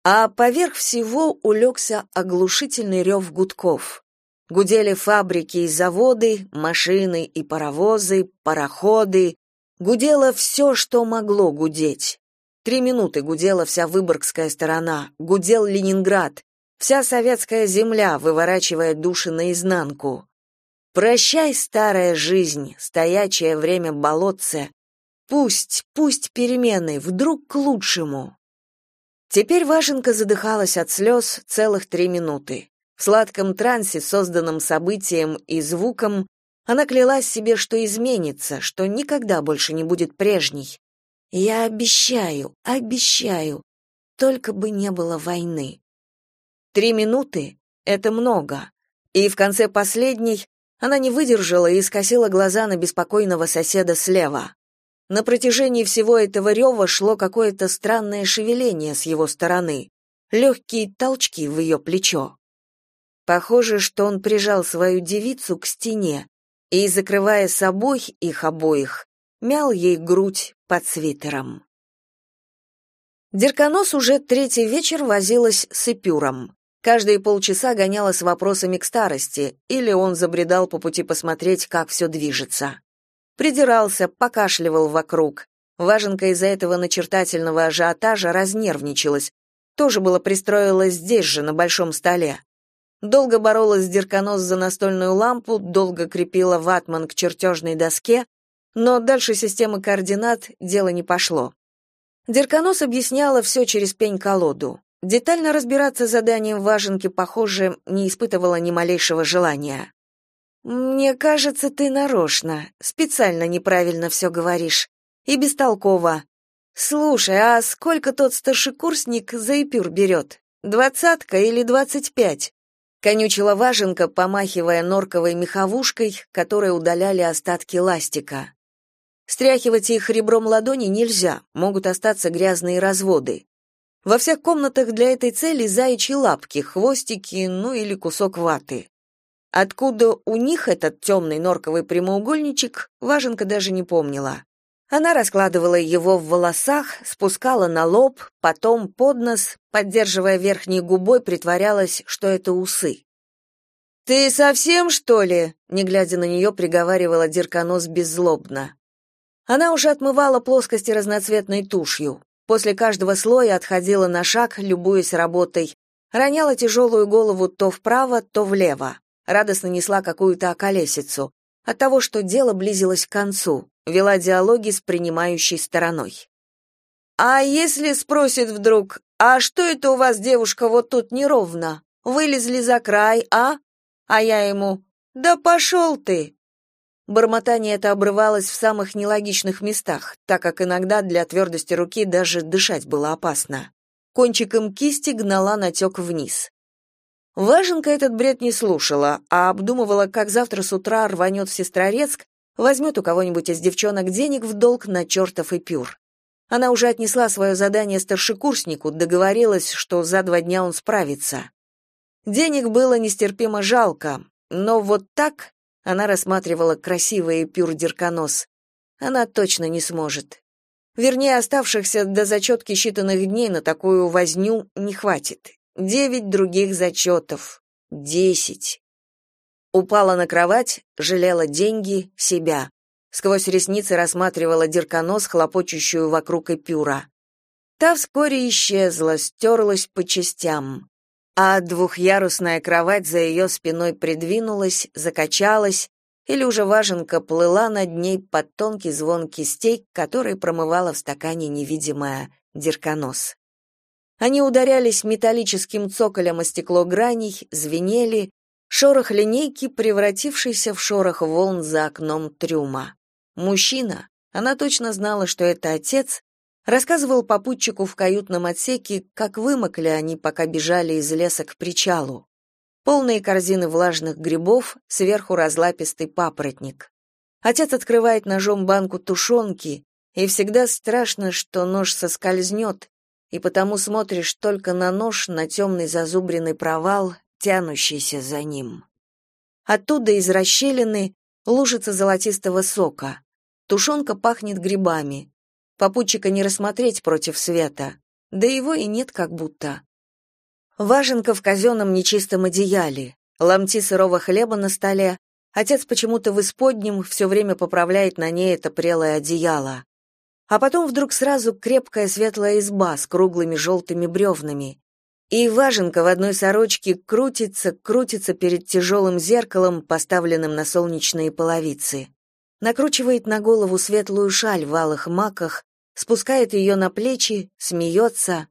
а поверх всего улегся оглушительный рев гудков. Гудели фабрики и заводы, машины и паровозы, пароходы, гудело все, что могло гудеть. Три минуты гудела вся Выборгская сторона, гудел Ленинград, вся советская земля, выворачивая души наизнанку. Прощай, старая жизнь, стоячее время болотце. Пусть, пусть перемены, вдруг к лучшему. Теперь Вашенка задыхалась от слез целых три минуты. В сладком трансе, созданном событием и звуком, она клялась себе, что изменится, что никогда больше не будет прежней. «Я обещаю, обещаю, только бы не было войны». Три минуты — это много. И в конце последней она не выдержала и скосила глаза на беспокойного соседа слева. На протяжении всего этого рева шло какое-то странное шевеление с его стороны, легкие толчки в ее плечо. Похоже, что он прижал свою девицу к стене и, закрывая собой их обоих, мял ей грудь под свитером. Дерканос уже третий вечер возилась с Эпюром. Каждые полчаса гоняла с вопросами к старости, или он забредал по пути посмотреть, как все движется. Придирался, покашливал вокруг. Важенка из-за этого начертательного ажиотажа разнервничалась. Тоже было пристроилась здесь же, на большом столе. Долго боролась с Дерканос за настольную лампу, долго крепила ватман к чертежной доске, но дальше системы координат дело не пошло. Дерканос объясняла все через пень-колоду. Детально разбираться с заданием важенки, похоже, не испытывала ни малейшего желания. «Мне кажется, ты нарочно, специально неправильно все говоришь. И бестолково. Слушай, а сколько тот старшекурсник за эпюр берет? Двадцатка или двадцать пять?» Конючила важенка, помахивая норковой меховушкой, которой удаляли остатки ластика. Стряхивать их ребром ладони нельзя, могут остаться грязные разводы. Во всех комнатах для этой цели заячьи лапки, хвостики, ну или кусок ваты. Откуда у них этот темный норковый прямоугольничек, Важенка даже не помнила. Она раскладывала его в волосах, спускала на лоб, потом под нос, поддерживая верхней губой, притворялась, что это усы. «Ты совсем, что ли?» — не глядя на нее, приговаривала Дерканос беззлобно. Она уже отмывала плоскости разноцветной тушью. После каждого слоя отходила на шаг, любуясь работой, роняла тяжелую голову то вправо, то влево, радостно несла какую-то околесицу, от того, что дело близилось к концу, вела диалоги с принимающей стороной. «А если спросит вдруг, а что это у вас, девушка, вот тут неровно? Вылезли за край, а?» А я ему, «Да пошел ты!» Бормотание это обрывалось в самых нелогичных местах, так как иногда для твердости руки даже дышать было опасно. Кончиком кисти гнала натек вниз. Важенка этот бред не слушала, а обдумывала, как завтра с утра рванет в Сестрорецк, возьмет у кого-нибудь из девчонок денег в долг на чертов эпюр. Она уже отнесла свое задание старшекурснику, договорилась, что за два дня он справится. Денег было нестерпимо жалко, но вот так она рассматривала красивый пюр-дерконос. Она точно не сможет. Вернее, оставшихся до зачетки считанных дней на такую возню не хватит. Девять других зачетов. Десять. Упала на кровать, жалела деньги, себя. Сквозь ресницы рассматривала дерконос, хлопочущую вокруг эпюра. Та вскоре исчезла, стерлась по частям а двухъярусная кровать за ее спиной придвинулась, закачалась, или уже важенка плыла над ней под тонкий звон кистей, который промывала в стакане невидимая дерконос. Они ударялись металлическим цоколем о стекло граней, звенели, шорох линейки, превратившийся в шорох волн за окном трюма. Мужчина, она точно знала, что это отец, Рассказывал попутчику в каютном отсеке, как вымокли они, пока бежали из леса к причалу. Полные корзины влажных грибов, сверху разлапистый папоротник. Отец открывает ножом банку тушенки, и всегда страшно, что нож соскользнет, и потому смотришь только на нож, на темный зазубренный провал, тянущийся за ним. Оттуда из расщелины лужица золотистого сока. Тушенка пахнет грибами. Попутчика не рассмотреть против света, да его и нет как будто. Важенка в казенном нечистом одеяле, ломти сырого хлеба на столе, отец почему-то в исподнем все время поправляет на ней это прелое одеяло. А потом вдруг сразу крепкая светлая изба с круглыми желтыми бревнами. И Важенка в одной сорочке крутится, крутится перед тяжелым зеркалом, поставленным на солнечные половицы. Накручивает на голову светлую шаль в алых маках, спускает ее на плечи, смеется.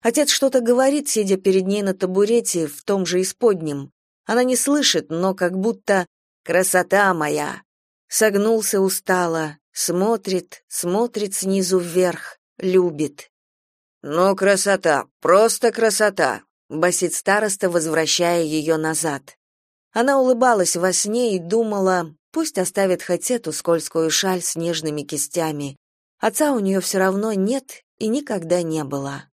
Отец что-то говорит, сидя перед ней на табурете в том же исподнем. Она не слышит, но как будто «красота моя». Согнулся устало, смотрит, смотрит снизу вверх, любит. «Ну, красота, просто красота!» — басит староста, возвращая ее назад. Она улыбалась во сне и думала, пусть оставит хоть эту скользкую шаль с нежными кистями. Отца у нее все равно нет и никогда не было.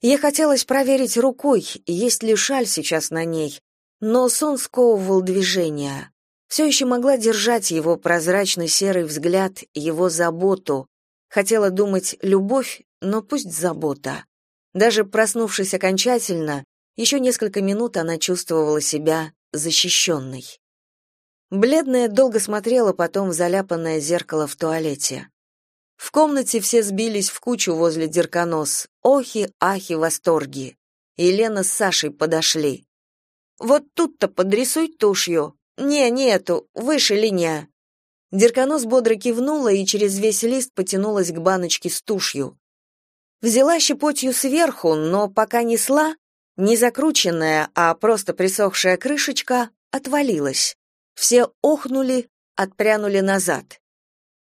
Ей хотелось проверить рукой, есть ли шаль сейчас на ней, но сон сковывал движение. Все еще могла держать его прозрачный серый взгляд, его заботу. Хотела думать любовь, но пусть забота. Даже проснувшись окончательно, еще несколько минут она чувствовала себя защищенной. Бледная долго смотрела потом в заляпанное зеркало в туалете. В комнате все сбились в кучу возле дерконос. Охи, ахи, восторги. Елена с Сашей подошли. «Вот тут-то подрисуй тушью. Не, не эту, выше линия». Дерконос бодро кивнула и через весь лист потянулась к баночке с тушью. Взяла щепотью сверху, но пока несла, не закрученная, а просто присохшая крышечка отвалилась. Все охнули, отпрянули назад.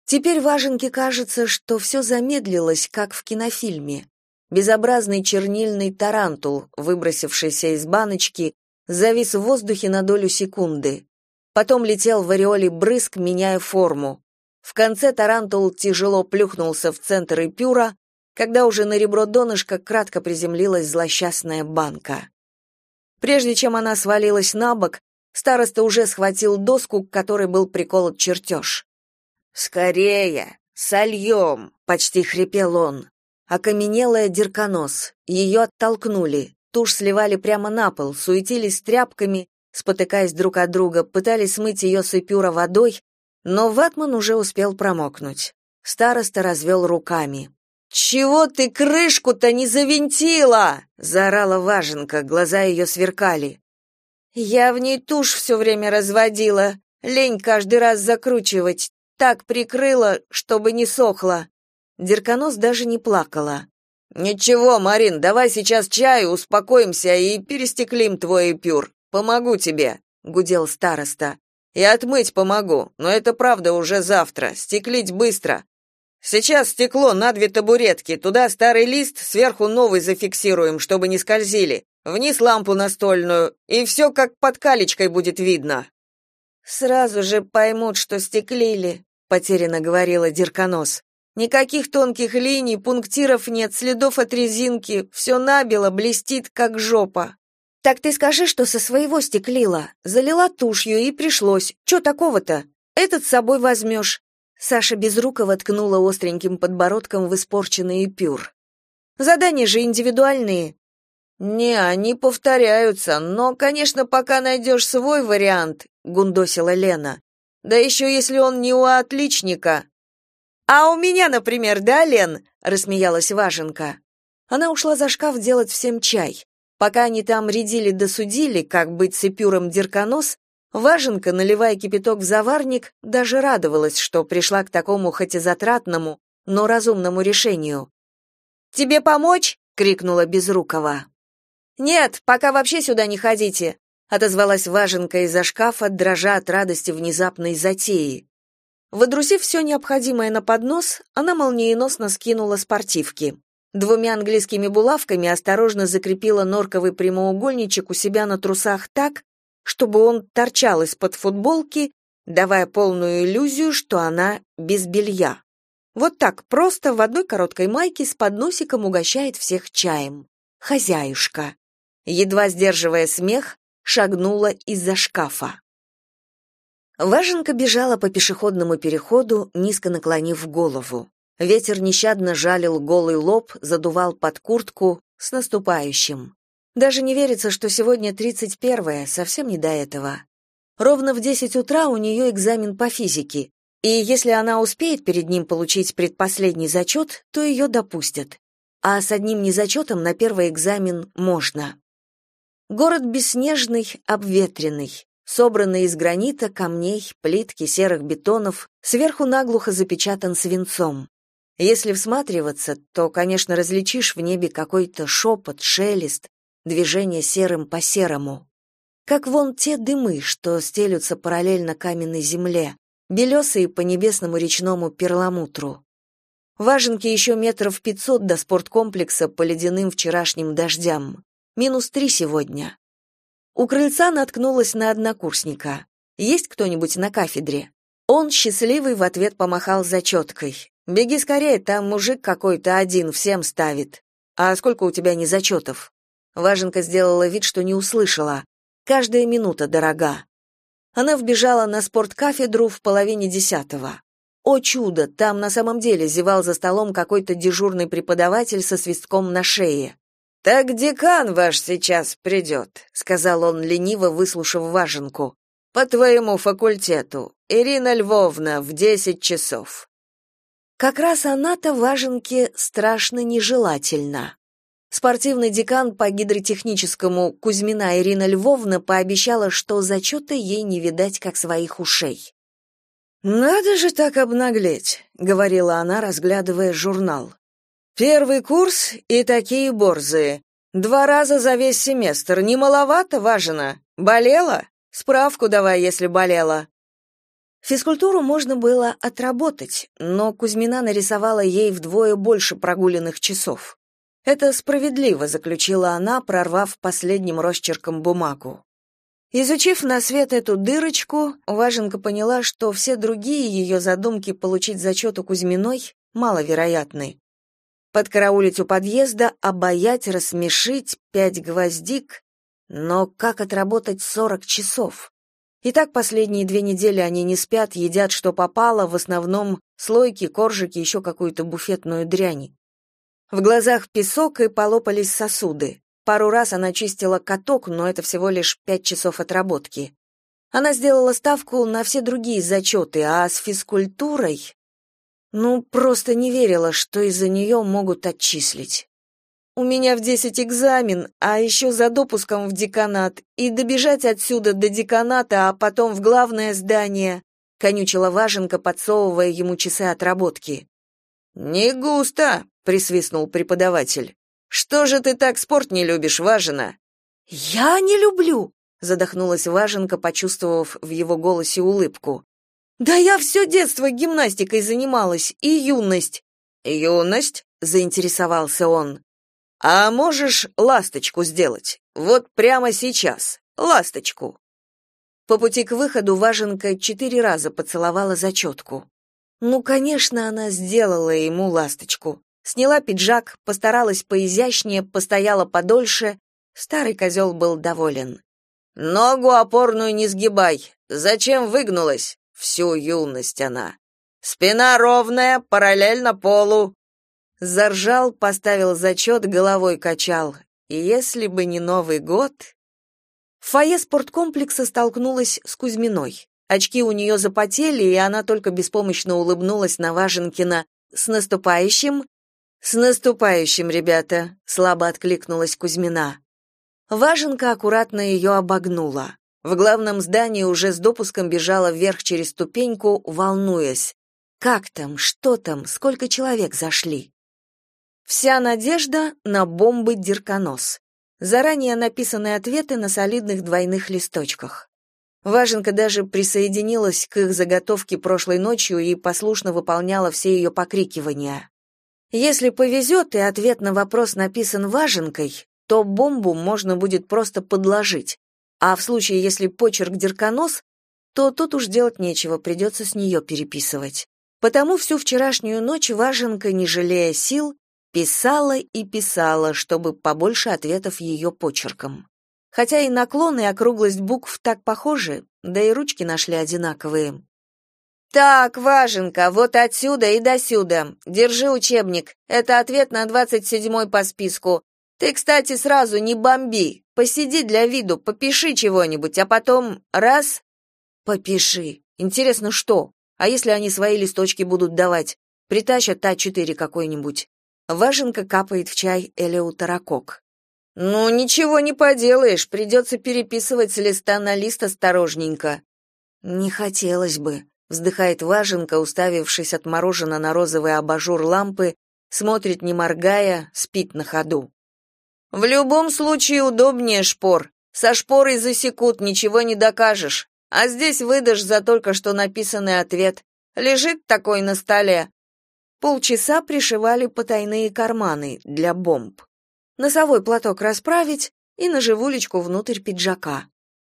Теперь Важенке кажется, что все замедлилось, как в кинофильме. Безобразный чернильный тарантул, выбросившийся из баночки, завис в воздухе на долю секунды. Потом летел в ореоле брызг, меняя форму. В конце тарантул тяжело плюхнулся в центр эпюра, когда уже на ребро донышка кратко приземлилась злосчастная банка. Прежде чем она свалилась на бок, староста уже схватил доску, к которой был приколот чертеж. «Скорее! Сольем!» — почти хрипел он. Окаменелая дерконос. Ее оттолкнули. Тушь сливали прямо на пол, суетились тряпками, спотыкаясь друг от друга, пытались смыть ее с эпюра водой, но ватман уже успел промокнуть. Староста развел руками. «Чего ты крышку-то не завинтила?» — заорала Важенка, глаза ее сверкали. «Я в ней тушь все время разводила. Лень каждый раз закручивать так прикрыла, чтобы не сохла. Дерконос даже не плакала. Ничего, Марин, давай сейчас чаю, успокоимся и перестеклим твой эпюр. Помогу тебе, гудел староста. И отмыть помогу, но это правда уже завтра. Стеклить быстро. Сейчас стекло на две табуретки, туда старый лист, сверху новый зафиксируем, чтобы не скользили. Вниз лампу настольную, и все как под калечкой будет видно. Сразу же поймут, что стеклили, потерянно говорила Дерконос. Никаких тонких линий, пунктиров нет, следов от резинки, все набело, блестит как жопа. Так ты скажи, что со своего стеклила, залила тушью и пришлось. Что такого-то? Этот с собой возьмешь». Саша Безрукова ткнула остреньким подбородком в испорченный пюр. Задания же индивидуальные. Не, они повторяются, но, конечно, пока найдешь свой вариант, гундосила Лена. Да еще если он не у отличника. А у меня, например, да, Лен, рассмеялась Важенка. Она ушла за шкаф делать всем чай. Пока они там рядили досудили, как быть с эпюром дерконос, Важенка, наливая кипяток в заварник, даже радовалась, что пришла к такому хоть и затратному, но разумному решению. «Тебе помочь?» — крикнула Безрукова. «Нет, пока вообще сюда не ходите отозвалась Важенка из-за шкафа, дрожа от радости внезапной затеи. Выдрузив все необходимое на поднос, она молниеносно скинула спортивки. Двумя английскими булавками осторожно закрепила норковый прямоугольничек у себя на трусах так, чтобы он торчал из-под футболки, давая полную иллюзию, что она без белья. Вот так просто в одной короткой майке с подносиком угощает всех чаем. Хозяюшка. Едва сдерживая смех, шагнула из-за шкафа. Важенка бежала по пешеходному переходу, низко наклонив голову. Ветер нещадно жалил голый лоб, задувал под куртку с наступающим. Даже не верится, что сегодня тридцать первое, совсем не до этого. Ровно в десять утра у нее экзамен по физике, и если она успеет перед ним получить предпоследний зачет, то ее допустят. а с одним незачетом на первый экзамен можно. Город бесснежный, обветренный, собранный из гранита, камней, плитки, серых бетонов, сверху наглухо запечатан свинцом. Если всматриваться, то, конечно, различишь в небе какой-то шепот, шелест, движение серым по серому. Как вон те дымы, что стелются параллельно каменной земле, белесые по небесному речному перламутру. Важенки еще метров пятьсот до спорткомплекса по ледяным вчерашним дождям. Минус три сегодня. У крыльца наткнулась на однокурсника. Есть кто-нибудь на кафедре? Он, счастливый, в ответ помахал зачеткой. «Беги скорее, там мужик какой-то один всем ставит. А сколько у тебя незачетов?» Важенка сделала вид, что не услышала. «Каждая минута дорога». Она вбежала на спорткафедру в половине десятого. О чудо, там на самом деле зевал за столом какой-то дежурный преподаватель со свистком на шее. «Так декан ваш сейчас придет», — сказал он, лениво выслушав важенку. «По твоему факультету. Ирина Львовна в десять часов». Как раз она-то важенке страшно нежелательна. Спортивный декан по гидротехническому Кузьмина Ирина Львовна пообещала, что зачета ей не видать, как своих ушей. «Надо же так обнаглеть», — говорила она, разглядывая журнал. Первый курс и такие борзые. Два раза за весь семестр. Не маловато, важно. Болела? Справку давай, если болела. Физкультуру можно было отработать, но Кузьмина нарисовала ей вдвое больше прогуленных часов. Это справедливо, заключила она, прорвав последним росчерком бумагу. Изучив на свет эту дырочку, Важенка поняла, что все другие ее задумки получить зачет у Кузьминой маловероятны подкараулить у подъезда, обаять, рассмешить, пять гвоздик. Но как отработать сорок часов? И так последние две недели они не спят, едят, что попало, в основном слойки, коржики, еще какую-то буфетную дрянь. В глазах песок и полопались сосуды. Пару раз она чистила каток, но это всего лишь пять часов отработки. Она сделала ставку на все другие зачеты, а с физкультурой ну, просто не верила, что из-за нее могут отчислить. У меня в десять экзамен, а еще за допуском в деканат, и добежать отсюда до деканата, а потом в главное здание, конючила Важенка, подсовывая ему часы отработки. Не густо, присвистнул преподаватель. Что же ты так спорт не любишь, Важена? Я не люблю, задохнулась Важенка, почувствовав в его голосе улыбку. Да я все детство гимнастикой занималась и юность. Юность? заинтересовался он. А можешь ласточку сделать? Вот прямо сейчас. Ласточку. По пути к выходу Важенка четыре раза поцеловала зачетку. Ну, конечно, она сделала ему ласточку. Сняла пиджак, постаралась поизящнее, постояла подольше. Старый козел был доволен. «Ногу опорную не сгибай. Зачем выгнулась? всю юность она. Спина ровная, параллельно полу. Заржал, поставил зачет, головой качал. И если бы не Новый год... В фойе спорткомплекса столкнулась с Кузьминой. Очки у нее запотели, и она только беспомощно улыбнулась на Важенкина. «С наступающим!» «С наступающим, ребята!» — слабо откликнулась Кузьмина. Важенка аккуратно ее обогнула. В главном здании уже с допуском бежала вверх через ступеньку, волнуясь. Как там, что там, сколько человек зашли? Вся надежда на бомбы Дирконос. Заранее написанные ответы на солидных двойных листочках. Важенка даже присоединилась к их заготовке прошлой ночью и послушно выполняла все ее покрикивания. Если повезет и ответ на вопрос написан Важенкой, то бомбу можно будет просто подложить, а в случае, если почерк дерканос, то тут уж делать нечего, придется с нее переписывать. Потому всю вчерашнюю ночь Важенка, не жалея сил, писала и писала, чтобы побольше ответов ее почерком. Хотя и наклон, и округлость букв так похожи, да и ручки нашли одинаковые. «Так, Важенка, вот отсюда и до сюда. Держи учебник. Это ответ на двадцать седьмой по списку. Ты, кстати, сразу не бомби. Посиди для виду, попиши чего-нибудь, а потом раз попиши. Интересно, что? А если они свои листочки будут давать? Притащат та четыре какой-нибудь. Важенка капает в чай элеутерокок. «Ну, ничего не поделаешь, придется переписывать с листа на лист осторожненько». «Не хотелось бы», — вздыхает Важенка, уставившись отмороженно на розовый абажур лампы, смотрит, не моргая, спит на ходу. «В любом случае удобнее шпор. Со шпорой засекут, ничего не докажешь. А здесь выдашь за только что написанный ответ. Лежит такой на столе. Полчаса пришивали потайные карманы для бомб. Носовой платок расправить и на живулечку внутрь пиджака.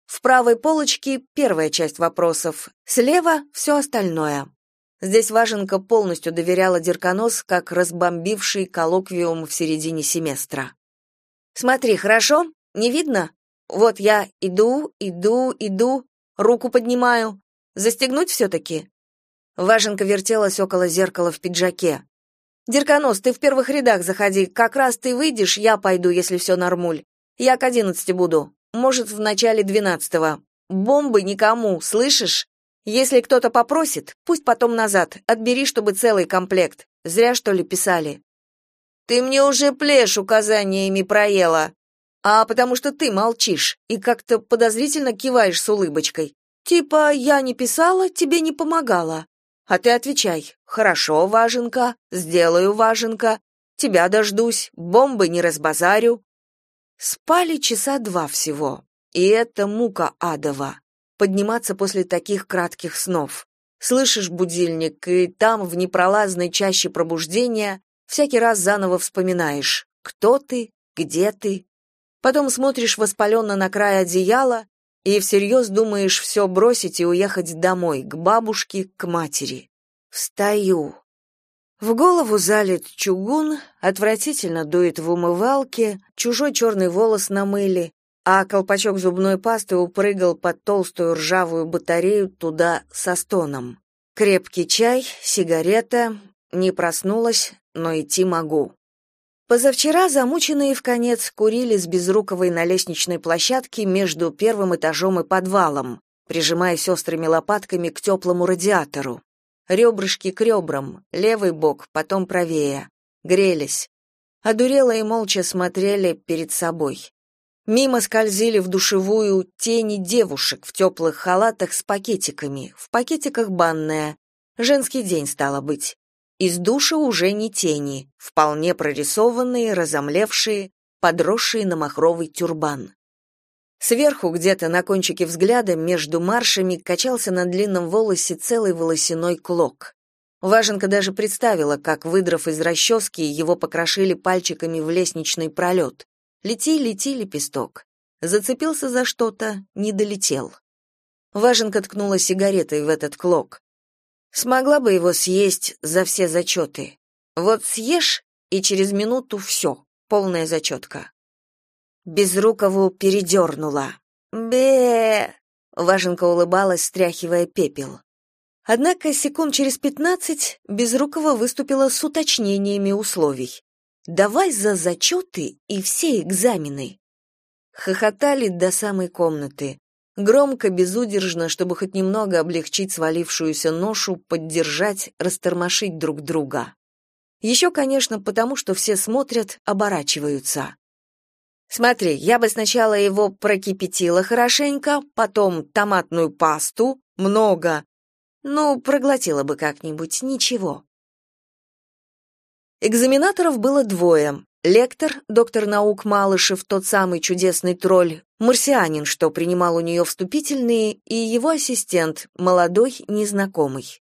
В правой полочке первая часть вопросов, слева все остальное. Здесь Важенка полностью доверяла Дерканос как разбомбивший коллоквиум в середине семестра. «Смотри, хорошо? Не видно? Вот я иду, иду, иду, руку поднимаю. Застегнуть все-таки?» Важенка вертелась около зеркала в пиджаке. «Дерканос, ты в первых рядах заходи. Как раз ты выйдешь, я пойду, если все нормуль. Я к одиннадцати буду. Может, в начале двенадцатого. Бомбы никому, слышишь? Если кто-то попросит, пусть потом назад. Отбери, чтобы целый комплект. Зря, что ли, писали». «Ты мне уже плешь указаниями проела», а потому что ты молчишь и как-то подозрительно киваешь с улыбочкой. Типа я не писала, тебе не помогала. А ты отвечай: "Хорошо, Важенка, сделаю, Важенка. Тебя дождусь, бомбы не разбазарю". Спали часа два всего. И это мука адова подниматься после таких кратких снов. Слышишь будильник, и там в непролазной чаще пробуждения всякий раз заново вспоминаешь, кто ты, где ты. Потом смотришь воспаленно на край одеяла и всерьез думаешь все бросить и уехать домой, к бабушке, к матери. Встаю. В голову залит чугун, отвратительно дует в умывалке, чужой черный волос на мыле, а колпачок зубной пасты упрыгал под толстую ржавую батарею туда со стоном. Крепкий чай, сигарета, не проснулась, но идти могу. Позавчера замученные в конец курили с Безруковой на лестничной площадке между первым этажом и подвалом, прижимаясь острыми лопатками к теплому радиатору. Ребрышки к ребрам, левый бок, потом правее. Грелись. Одурело и молча смотрели перед собой. Мимо скользили в душевую тени девушек в теплых халатах с пакетиками, в пакетиках банная. Женский день стало быть. Из душа уже не тени, вполне прорисованные, разомлевшие, подросшие на махровый тюрбан. Сверху, где-то на кончике взгляда, между маршами, качался на длинном волосе целый волосяной клок. Важенка даже представила, как, выдрав из расчески, его покрошили пальчиками в лестничный пролет. Лети, лети, лепесток. Зацепился за что-то, не долетел. Важенка ткнула сигаретой в этот клок. Смогла бы его съесть за все зачеты. Вот съешь, и через минуту все, полная зачетка. Безрукову передернула. бе Важенка улыбалась, стряхивая пепел. Однако секунд через пятнадцать Безрукова выступила с уточнениями условий. «Давай за зачеты и все экзамены». Хохотали до самой комнаты. Громко, безудержно, чтобы хоть немного облегчить свалившуюся ношу, поддержать, растормошить друг друга. Еще, конечно, потому что все смотрят, оборачиваются. Смотри, я бы сначала его прокипятила хорошенько, потом томатную пасту, много. Ну, проглотила бы как-нибудь, ничего. Экзаменаторов было двое. Лектор, доктор наук Малышев, тот самый чудесный тролль, марсианин, что принимал у нее вступительные, и его ассистент, молодой, незнакомый.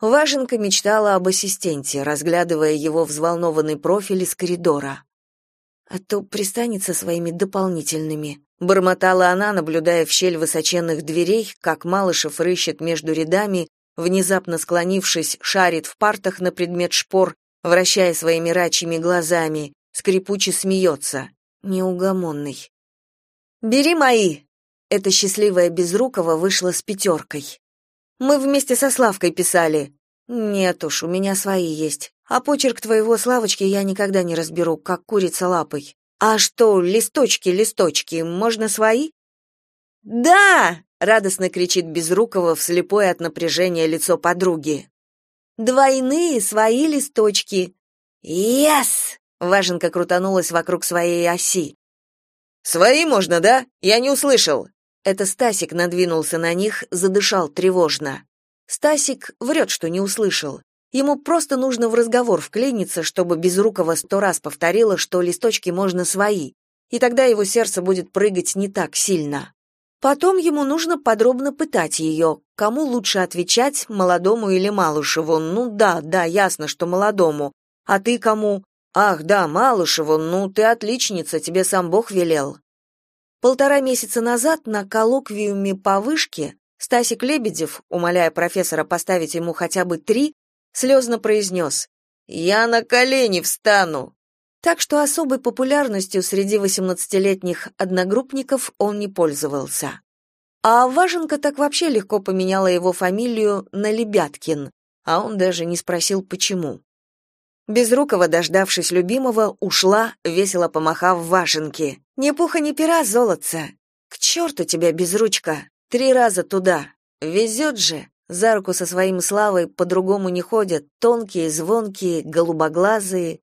Важенка мечтала об ассистенте, разглядывая его взволнованный профиль из коридора. «А то пристанет со своими дополнительными», — бормотала она, наблюдая в щель высоченных дверей, как Малышев рыщет между рядами, внезапно склонившись, шарит в партах на предмет шпор, вращая своими рачьими глазами, скрипуче смеется, неугомонный. «Бери мои!» Эта счастливая Безрукова вышла с пятеркой. «Мы вместе со Славкой писали». «Нет уж, у меня свои есть. А почерк твоего Славочки я никогда не разберу, как курица лапой. А что, листочки, листочки, можно свои?» «Да!» — радостно кричит Безрукова в слепое от напряжения лицо подруги. Двойные свои листочки. «Ес!» — Важенка крутанулась вокруг своей оси.
«Свои можно, да? Я не услышал!»
Это Стасик надвинулся на них, задышал тревожно. Стасик врет, что не услышал. Ему просто нужно в разговор вклиниться, чтобы Безрукова сто раз повторила, что листочки можно свои, и тогда его сердце будет прыгать не так сильно. Потом ему нужно подробно пытать ее, кому лучше отвечать, молодому или Малышеву. Ну да, да, ясно, что молодому. А ты кому? Ах, да, Малышеву, ну ты отличница, тебе сам Бог велел. Полтора месяца назад на коллоквиуме по вышке Стасик Лебедев, умоляя профессора поставить ему хотя бы три, слезно произнес «Я на колени встану!» Так что особой популярностью среди восемнадцатилетних одногруппников он не пользовался. А Важенка так вообще легко поменяла его фамилию на Лебяткин, а он даже не спросил, почему. Безрукова, дождавшись любимого, ушла, весело помахав Важенке. «Ни пуха, ни пера, золотца! К черту тебя, безручка! Три раза туда! Везет же!» За руку со своим Славой по-другому не ходят, тонкие, звонкие, голубоглазые,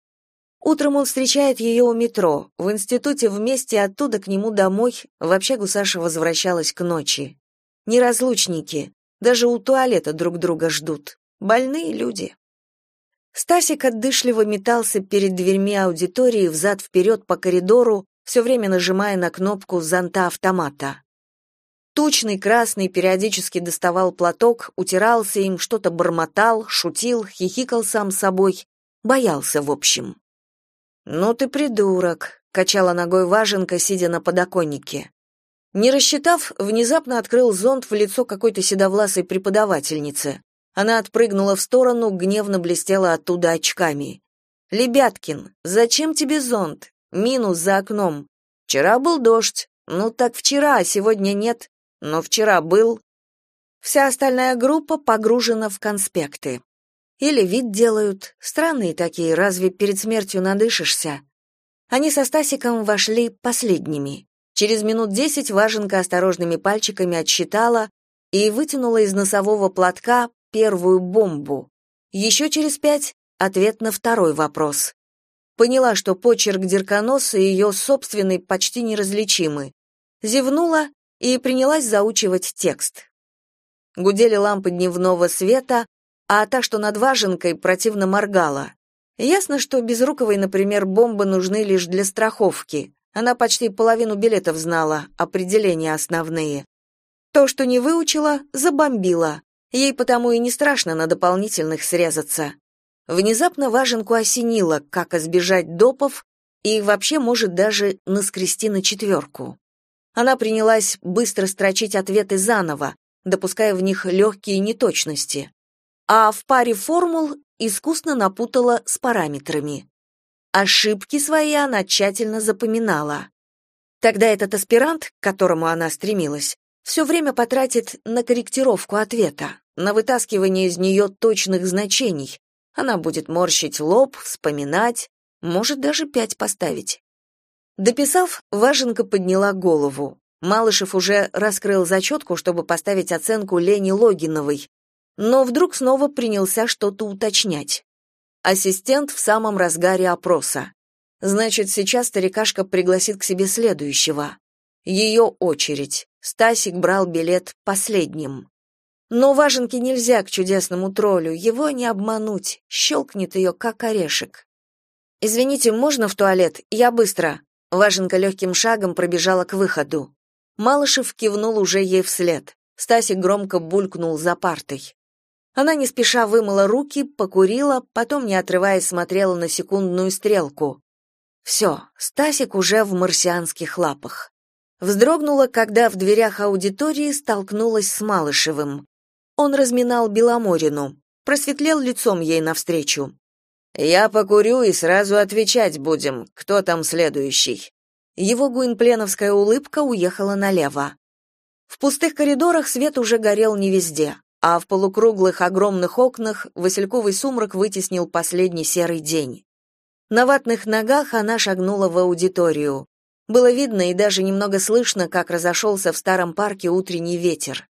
Утром он встречает ее у метро, в институте вместе, оттуда к нему домой, в общагу Саша возвращалась к ночи. Неразлучники, даже у туалета друг друга ждут. Больные люди. Стасик отдышливо метался перед дверьми аудитории взад-вперед по коридору, все время нажимая на кнопку зонта автомата. Тучный красный периодически доставал платок, утирался им, что-то бормотал, шутил, хихикал сам собой, боялся в общем. «Ну ты придурок», — качала ногой Важенка, сидя на подоконнике. Не рассчитав, внезапно открыл зонт в лицо какой-то седовласой преподавательницы. Она отпрыгнула в сторону, гневно блестела оттуда очками. «Лебяткин, зачем тебе зонт? Минус за окном. Вчера был дождь. Ну так вчера, а сегодня нет. Но вчера был». Вся остальная группа погружена в конспекты. Или вид делают. Странные такие, разве перед смертью надышишься? Они со Стасиком вошли последними. Через минут десять Важенка осторожными пальчиками отсчитала и вытянула из носового платка первую бомбу. Еще через пять — ответ на второй вопрос. Поняла, что почерк Дерконоса ее собственный почти неразличимы. Зевнула и принялась заучивать текст. Гудели лампы дневного света, а та, что над важенкой, противно моргала. Ясно, что Безруковой, например, бомбы нужны лишь для страховки. Она почти половину билетов знала, определения основные. То, что не выучила, забомбила. Ей потому и не страшно на дополнительных срезаться. Внезапно важенку осенило, как избежать допов, и вообще может даже наскрести на четверку. Она принялась быстро строчить ответы заново, допуская в них легкие неточности а в паре формул искусно напутала с параметрами. Ошибки свои она тщательно запоминала. Тогда этот аспирант, к которому она стремилась, все время потратит на корректировку ответа, на вытаскивание из нее точных значений. Она будет морщить лоб, вспоминать, может даже пять поставить. Дописав, Важенка подняла голову. Малышев уже раскрыл зачетку, чтобы поставить оценку Лене Логиновой, но вдруг снова принялся что-то уточнять. Ассистент в самом разгаре опроса. Значит, сейчас старикашка пригласит к себе следующего. Ее очередь. Стасик брал билет последним. Но Важенке нельзя к чудесному троллю, его не обмануть, щелкнет ее, как орешек. «Извините, можно в туалет? Я быстро». Важенка легким шагом пробежала к выходу. Малышев кивнул уже ей вслед. Стасик громко булькнул за партой. Она не спеша вымыла руки, покурила, потом, не отрываясь, смотрела на секундную стрелку. Все, Стасик уже в марсианских лапах. Вздрогнула, когда в дверях аудитории столкнулась с Малышевым. Он разминал Беломорину, просветлел лицом ей навстречу. «Я покурю и сразу отвечать будем, кто там следующий». Его гуинпленовская улыбка уехала налево. В пустых коридорах свет уже горел не везде а в полукруглых огромных окнах васильковый сумрак вытеснил последний серый день. На ватных ногах она шагнула в аудиторию. Было видно и даже немного слышно, как разошелся в старом парке утренний ветер.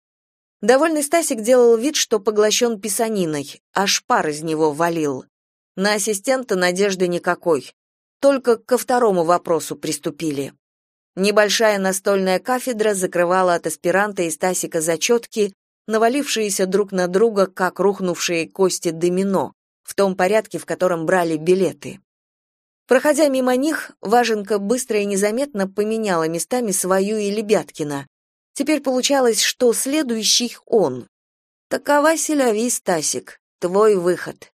Довольный Стасик делал вид, что поглощен писаниной, аж пар из него валил. На ассистента надежды никакой. Только ко второму вопросу приступили. Небольшая настольная кафедра закрывала от аспиранта и Стасика зачетки, навалившиеся друг на друга, как рухнувшие кости домино, в том порядке, в котором брали билеты. Проходя мимо них, Важенка быстро и незаметно поменяла местами свою и Лебяткина. Теперь получалось, что следующий он. Такова селяви, Стасик, твой выход.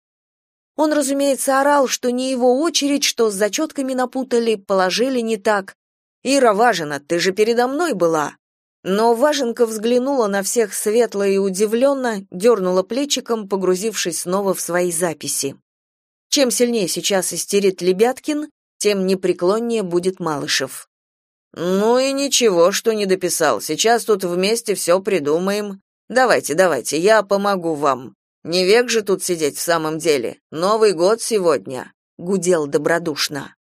Он, разумеется, орал, что не его очередь, что с зачетками напутали, положили не так. «Ира Важина, ты же передо мной была!» Но Важенка взглянула на всех светло и удивленно, дернула плечиком, погрузившись снова в свои записи. Чем сильнее сейчас истерит Лебяткин, тем непреклоннее будет Малышев. «Ну и ничего, что не дописал. Сейчас тут вместе все придумаем. Давайте, давайте, я помогу вам. Не век же тут сидеть в самом деле. Новый год сегодня», — гудел добродушно.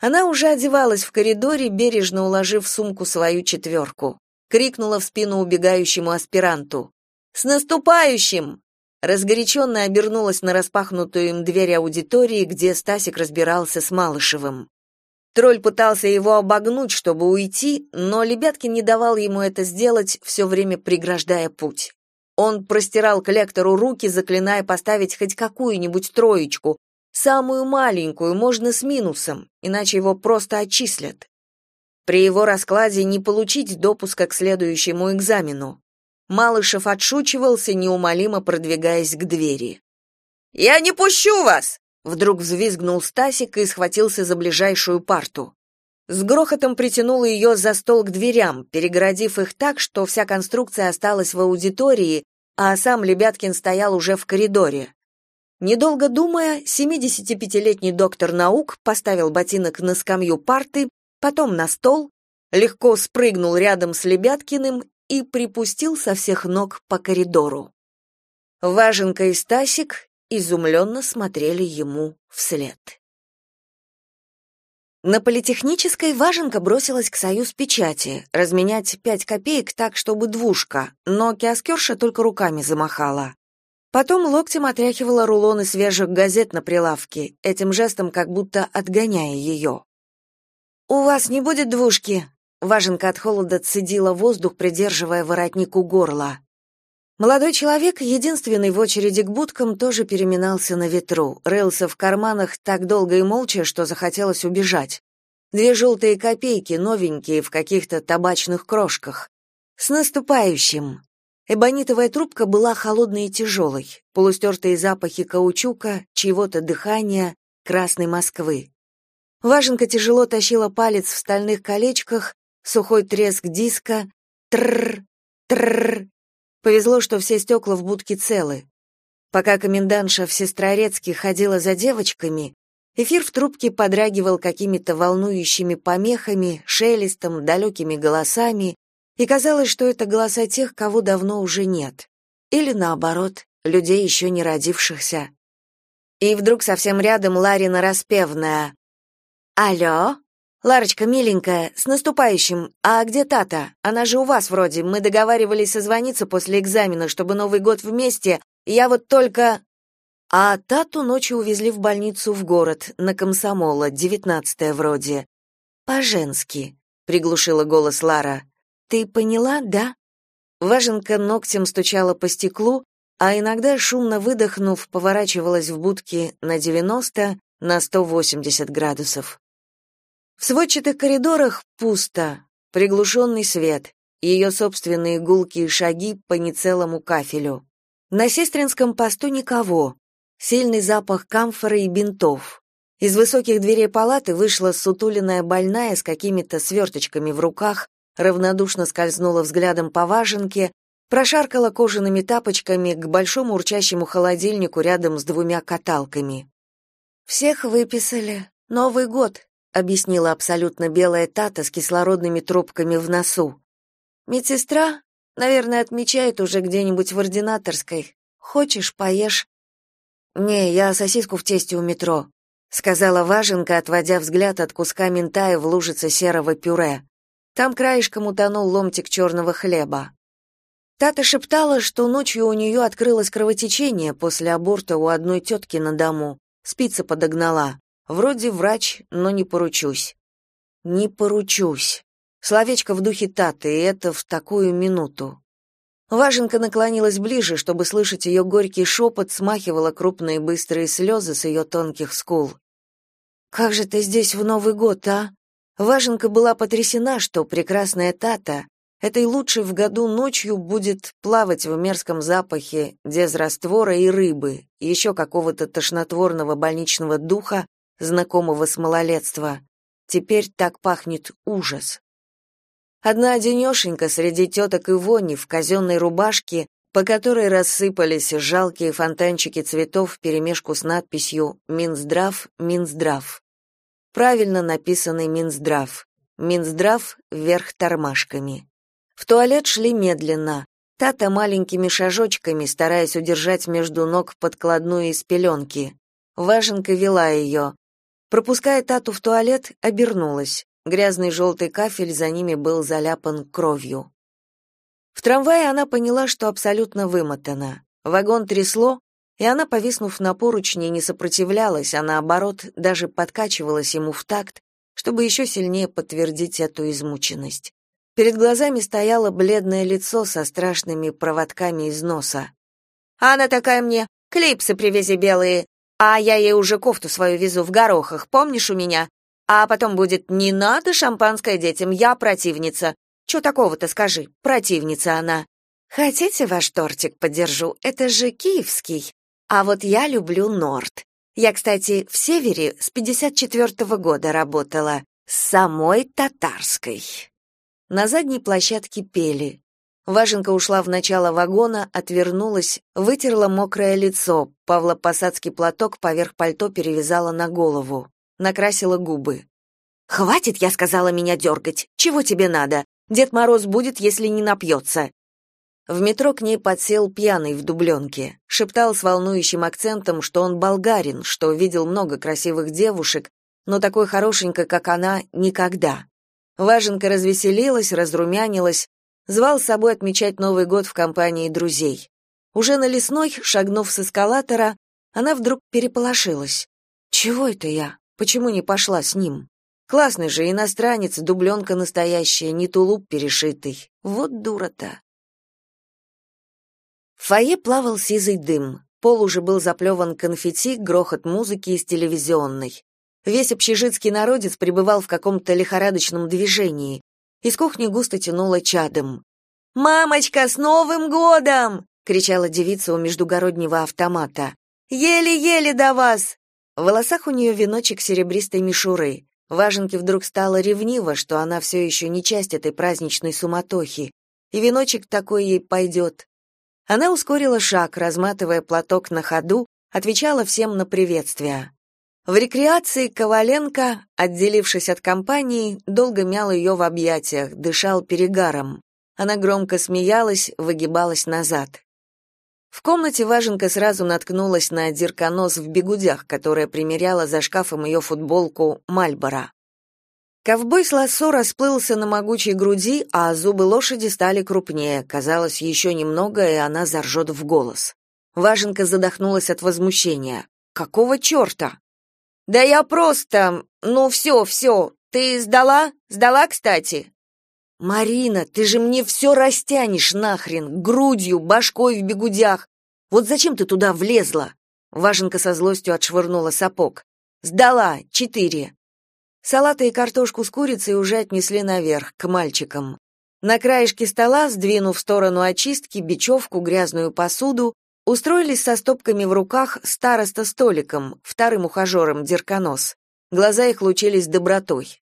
Она уже одевалась в коридоре, бережно уложив в сумку свою четверку крикнула в спину убегающему аспиранту. «С наступающим!» Разгоряченно обернулась на распахнутую им дверь аудитории, где Стасик разбирался с Малышевым. Тролль пытался его обогнуть, чтобы уйти, но Лебяткин не давал ему это сделать, все время преграждая путь. Он простирал к лектору руки, заклиная поставить хоть какую-нибудь троечку, самую маленькую, можно с минусом, иначе его просто отчислят. При его раскладе не получить допуска к следующему экзамену. Малышев отшучивался, неумолимо продвигаясь к двери. «Я не пущу вас!» Вдруг взвизгнул Стасик и схватился за ближайшую парту. С грохотом притянул ее за стол к дверям, перегородив их так, что вся конструкция осталась в аудитории, а сам Лебяткин стоял уже в коридоре. Недолго думая, 75-летний доктор наук поставил ботинок на скамью парты потом на стол, легко спрыгнул рядом с Лебяткиным и припустил со всех ног по коридору. Важенка и Стасик изумленно смотрели ему вслед. На политехнической Важенка бросилась к союз печати, разменять пять копеек так, чтобы двушка, но киоскерша только руками замахала. Потом локтем отряхивала рулоны свежих газет на прилавке, этим жестом как будто отгоняя ее. «У вас не будет двушки?» Важенка от холода цедила воздух, придерживая воротник у горла. Молодой человек, единственный в очереди к будкам, тоже переминался на ветру, рылся в карманах так долго и молча, что захотелось убежать. Две желтые копейки, новенькие, в каких-то табачных крошках. «С наступающим!» Эбонитовая трубка была холодной и тяжелой, полустертые запахи каучука, чьего-то дыхания, красной Москвы. Важенка тяжело тащила палец в стальных колечках, сухой треск диска, тррр, тррр. Повезло, что все стекла в будке целы. Пока комендантша в Сестрорецке ходила за девочками, эфир в трубке подрагивал какими-то волнующими помехами, шелестом, далекими голосами, и казалось, что это голоса тех, кого давно уже нет. Или наоборот, людей еще не родившихся. И вдруг совсем рядом Ларина распевная «Алло? Ларочка, миленькая, с наступающим. А где Тата? Она же у вас вроде. Мы договаривались созвониться после экзамена, чтобы Новый год вместе. Я вот только...» А Тату ночью увезли в больницу в город, на Комсомола, девятнадцатое вроде. «По-женски», — приглушила голос Лара. «Ты поняла, да?» Важенка ногтем стучала по стеклу, а иногда, шумно выдохнув, поворачивалась в будке на девяносто, на сто восемьдесят градусов. В сводчатых коридорах пусто, приглушенный свет, ее собственные гулкие шаги по нецелому кафелю. На сестринском посту никого. Сильный запах камфоры и бинтов. Из высоких дверей палаты вышла сутуленная больная с какими-то сверточками в руках, равнодушно скользнула взглядом по важенке, прошаркала кожаными тапочками к большому урчащему холодильнику рядом с двумя каталками. «Всех выписали. Новый год», объяснила абсолютно белая тата с кислородными трубками в носу. Медсестра, наверное, отмечает уже где-нибудь в ординаторской. Хочешь, поешь? Не, я сосиску в тесте у метро, сказала Важенка, отводя взгляд от куска ментая в лужице серого пюре. Там краешком утонул ломтик черного хлеба. Тата шептала, что ночью у нее открылось кровотечение после аборта у одной тетки на дому, Спица подогнала. Вроде врач, но не поручусь. Не поручусь. Словечко в духе Таты, и это в такую минуту. Важенка наклонилась ближе, чтобы слышать ее горький шепот, смахивала крупные быстрые слезы с ее тонких скул. «Как же ты здесь в Новый год, а?» Важенка была потрясена, что прекрасная Тата этой лучшей в году ночью будет плавать в мерзком запахе дезраствора и рыбы, еще какого-то тошнотворного больничного духа, знакомого с малолетства. Теперь так пахнет ужас. Одна одинешенька среди теток и вони в казенной рубашке, по которой рассыпались жалкие фонтанчики цветов вперемешку с надписью «Минздрав, Минздрав». Правильно написанный Минздрав. Минздрав вверх тормашками. В туалет шли медленно. Тата маленькими шажочками, стараясь удержать между ног подкладную из пеленки. Важенка вела ее. Пропуская Тату в туалет, обернулась. Грязный желтый кафель за ними был заляпан кровью. В трамвае она поняла, что абсолютно вымотана. Вагон трясло, и она, повиснув на поручни, не сопротивлялась, а наоборот, даже подкачивалась ему в такт, чтобы еще сильнее подтвердить эту измученность. Перед глазами стояло бледное лицо со страшными проводками из носа. «А она такая мне, клипсы привези белые, а я ей уже кофту свою везу в горохах, помнишь у меня? А потом будет «Не надо шампанское детям, я противница». Чё такого-то скажи, противница она. Хотите ваш тортик подержу? Это же киевский. А вот я люблю Норд. Я, кстати, в Севере с 54-го года работала, с самой татарской. На задней площадке пели. Важенка ушла в начало вагона, отвернулась, вытерла мокрое лицо, Павло-посадский платок поверх пальто перевязала на голову накрасила губы. «Хватит, я сказала, меня дергать. Чего тебе надо? Дед Мороз будет, если не напьется». В метро к ней подсел пьяный в дубленке. Шептал с волнующим акцентом, что он болгарин, что видел много красивых девушек, но такой хорошенькой, как она, никогда. Важенка развеселилась, разрумянилась, звал с собой отмечать Новый год в компании друзей. Уже на лесной, шагнув с эскалатора, она вдруг переполошилась. «Чего это я? Почему не пошла с ним? Классный же иностранец, дубленка настоящая, не тулуп перешитый. Вот дура-то. В фойе плавал сизый дым. Пол уже был заплеван конфетти, грохот музыки из телевизионной. Весь общежитский народец пребывал в каком-то лихорадочном движении. Из кухни густо тянуло чадом. «Мамочка, с Новым годом!» — кричала девица у междугороднего автомата. «Еле-еле до вас! В волосах у нее веночек серебристой мишуры. Важенке вдруг стало ревниво, что она все еще не часть этой праздничной суматохи, и веночек такой ей пойдет. Она ускорила шаг, разматывая платок на ходу, отвечала всем на приветствия. В рекреации Коваленко, отделившись от компании, долго мял ее в объятиях, дышал перегаром. Она громко смеялась, выгибалась назад. В комнате Важенка сразу наткнулась на дирконос в бегудях, которая примеряла за шкафом ее футболку Мальбора. Ковбой с лассо расплылся на могучей груди, а зубы лошади стали крупнее. Казалось, еще немного, и она заржет в голос. Важенка задохнулась от возмущения. «Какого черта?» «Да я просто... Ну, все, все. Ты сдала? Сдала, кстати?» Марина, ты же мне все растянешь нахрен, грудью, башкой в бегудях. Вот зачем ты туда влезла? Важенка со злостью отшвырнула сапог. Сдала, четыре. Салаты и картошку с курицей уже отнесли наверх, к мальчикам. На краешке стола, сдвинув в сторону очистки, бечевку, грязную посуду, устроились со стопками в руках староста столиком, вторым ухажером Дерконос. Глаза их лучились добротой.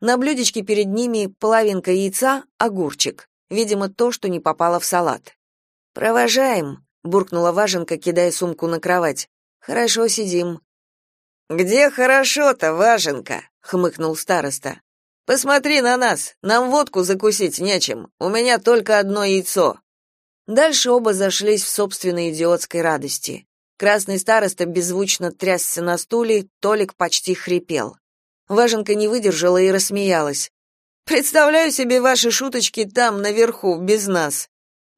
На блюдечке перед ними половинка яйца, огурчик. Видимо, то, что не попало в салат. «Провожаем», — буркнула Важенка, кидая сумку на кровать. «Хорошо сидим».
«Где хорошо-то, Важенка?» — хмыкнул староста. «Посмотри на нас, нам водку закусить нечем, у меня только одно яйцо».
Дальше оба зашлись в собственной идиотской радости. Красный староста беззвучно трясся на стуле, Толик почти хрипел. Важенка не выдержала и рассмеялась. Представляю себе ваши шуточки там наверху без нас.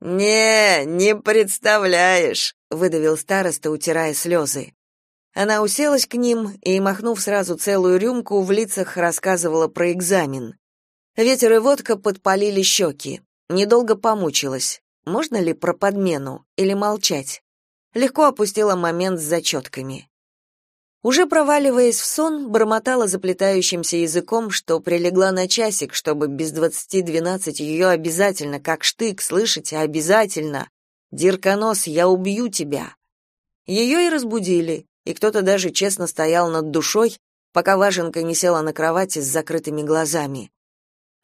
Не, не представляешь,
выдавил староста, утирая слезы. Она уселась к ним и, махнув сразу целую рюмку, в лицах рассказывала про экзамен. Ветер и водка подпалили щеки. Недолго помучилась. Можно ли про подмену или молчать? Легко опустила момент с зачетками. Уже проваливаясь в сон, бормотала заплетающимся языком, что прилегла на часик, чтобы без двадцати двенадцать ее обязательно, как штык, слышите, обязательно. «Дирконос, я убью тебя!» Ее и разбудили, и кто-то даже честно стоял над душой, пока Важенка не села на кровати с закрытыми глазами.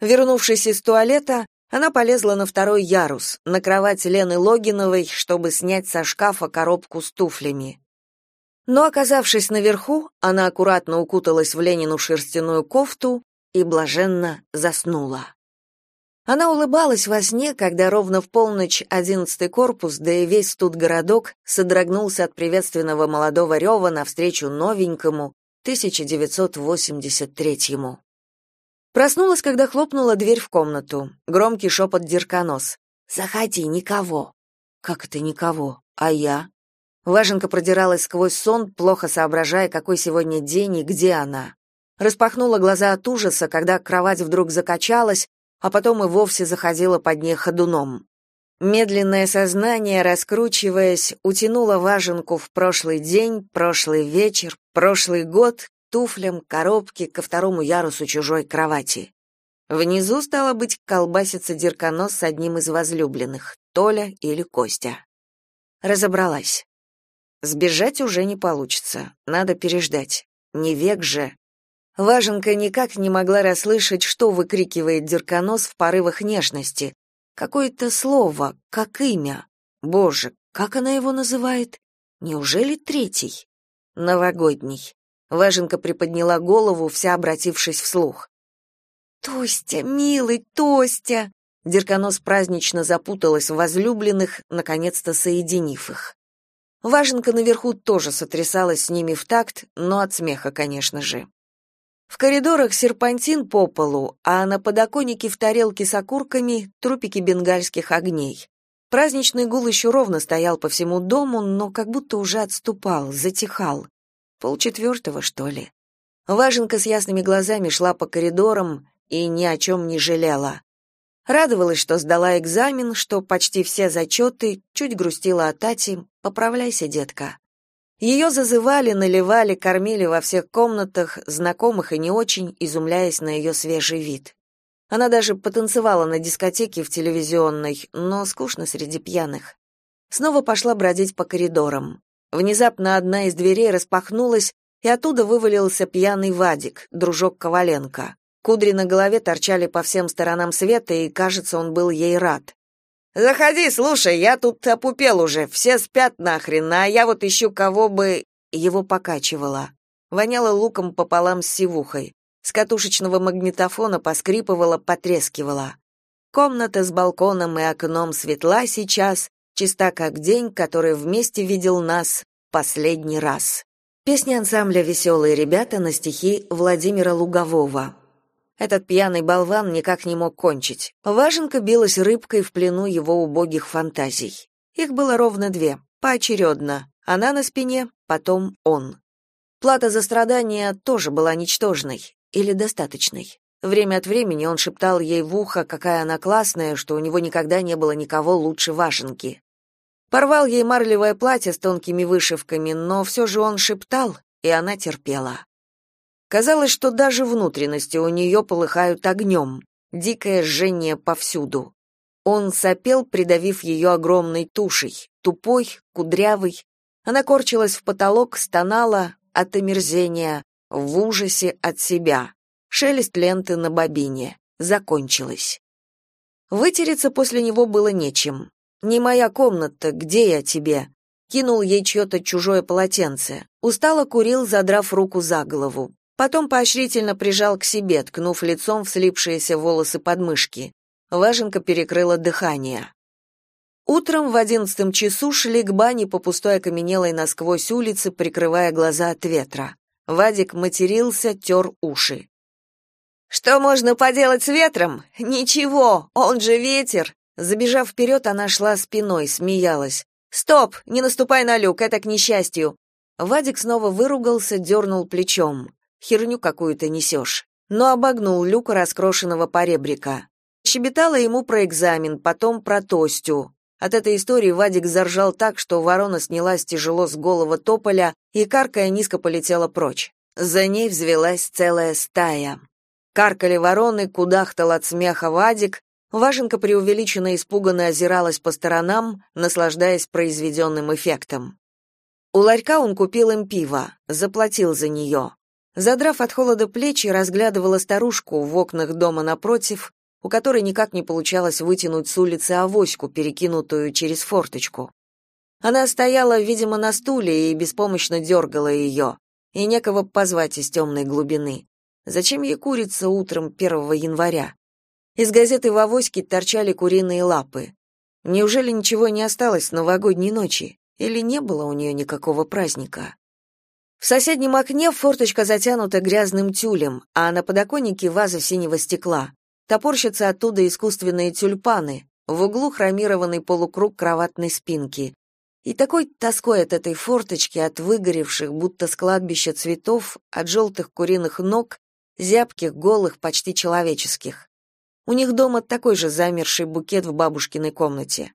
Вернувшись из туалета, она полезла на второй ярус, на кровать Лены Логиновой, чтобы снять со шкафа коробку с туфлями. Но, оказавшись наверху, она аккуратно укуталась в Ленину шерстяную кофту и блаженно заснула. Она улыбалась во сне, когда ровно в полночь одиннадцатый корпус, да и весь тут городок, содрогнулся от приветственного молодого рева навстречу новенькому 1983-му. Проснулась, когда хлопнула дверь в комнату. Громкий шепот Дирконос. «Заходи, никого». «Как это никого? А я?» Важенка продиралась сквозь сон, плохо соображая, какой сегодня день и где она. Распахнула глаза от ужаса, когда кровать вдруг закачалась, а потом и вовсе заходила под ней ходуном. Медленное сознание, раскручиваясь, утянуло важенку в прошлый день, прошлый вечер, прошлый год, туфлям, коробке, ко второму ярусу чужой кровати. Внизу, стало быть, колбасится дирконос с одним из возлюбленных, Толя или Костя. Разобралась. Сбежать уже не получится, надо переждать. Не век же. Важенка никак не могла расслышать, что выкрикивает Дерконос в порывах нежности. Какое-то слово, как имя. Боже, как она его называет? Неужели третий? Новогодний. Важенка приподняла голову, вся обратившись вслух. «Тостя, милый, Тостя!» Дерконос празднично запуталась в возлюбленных, наконец-то соединив их. Важенка наверху тоже сотрясалась с ними в такт, но от смеха, конечно же. В коридорах серпантин по полу, а на подоконнике в тарелке с окурками трупики бенгальских огней. Праздничный гул еще ровно стоял по всему дому, но как будто уже отступал, затихал. Полчетвертого, что ли. Важенка с ясными глазами шла по коридорам и ни о чем не жалела. Радовалась, что сдала экзамен, что почти все зачеты, чуть грустила о Тате. «Поправляйся, детка». Ее зазывали, наливали, кормили во всех комнатах, знакомых и не очень, изумляясь на ее свежий вид. Она даже потанцевала на дискотеке в телевизионной, но скучно среди пьяных. Снова пошла бродить по коридорам. Внезапно одна из дверей распахнулась, и оттуда вывалился пьяный Вадик, дружок Коваленко. Кудри на голове торчали по всем сторонам света, и, кажется, он был ей рад. Заходи, слушай, я тут опупел уже, все спят нахрен, а я вот ищу кого бы его покачивало. Воняло луком пополам с сивухой. С катушечного магнитофона поскрипывала, потрескивала. Комната с балконом и окном светла сейчас, чиста как день, который вместе видел нас последний раз. Песня ансамбля «Веселые ребята» на стихи Владимира Лугового. Этот пьяный болван никак не мог кончить. Важенка билась рыбкой в плену его убогих фантазий. Их было ровно две, поочередно. Она на спине, потом он. Плата за страдания тоже была ничтожной или достаточной. Время от времени он шептал ей в ухо, какая она классная, что у него никогда не было никого лучше Вашенки. Порвал ей марлевое платье с тонкими вышивками, но все же он шептал, и она терпела. Казалось, что даже внутренности у нее полыхают огнем, дикое жжение повсюду. Он сопел, придавив ее огромной тушей, тупой, кудрявый. Она корчилась в потолок, стонала от омерзения, в ужасе от себя. Шелест ленты на бобине. Закончилось. Вытереться после него было нечем. «Не моя комната, где я тебе?» Кинул ей чье-то чужое полотенце. Устало курил, задрав руку за голову. Потом поощрительно прижал к себе, ткнув лицом в слипшиеся волосы подмышки. Важенка перекрыла дыхание. Утром в одиннадцатом часу шли к бане по пустой окаменелой насквозь улице, прикрывая глаза от ветра. Вадик матерился, тер уши. «Что можно поделать с ветром? Ничего, он же ветер!» Забежав вперед, она шла спиной, смеялась. «Стоп, не наступай на люк, это к несчастью. Вадик снова выругался, дернул плечом. Херню какую-то несешь. Но обогнул люка раскрошенного поребрика. Щебетала ему про экзамен, потом про Тостю. От этой истории Вадик заржал так, что ворона снялась тяжело с голого тополя и, каркая, низко полетела прочь. За ней взвелась целая стая. Каркали вороны, кудахтал от смеха Вадик, Важенка преувеличенно испуганно озиралась по сторонам, наслаждаясь произведенным эффектом. У ларька он купил им пиво, заплатил за нее. Задрав от холода плечи, разглядывала старушку в окнах дома напротив, у которой никак не получалось вытянуть с улицы авоську, перекинутую через форточку. Она стояла, видимо, на стуле и беспомощно дергала ее, и некого позвать из темной глубины. Зачем ей курица утром 1 января? Из газеты в авоське торчали куриные лапы. Неужели ничего не осталось с новогодней ночи? Или не было у нее никакого праздника? В соседнем окне форточка затянута грязным тюлем, а на подоконнике ваза синего стекла. Топорщатся оттуда искусственные тюльпаны, в углу хромированный полукруг кроватной спинки. И такой тоской от этой форточки, от выгоревших, будто с кладбища цветов, от желтых куриных ног, зябких, голых, почти человеческих. У них дома такой же замерший букет в бабушкиной комнате.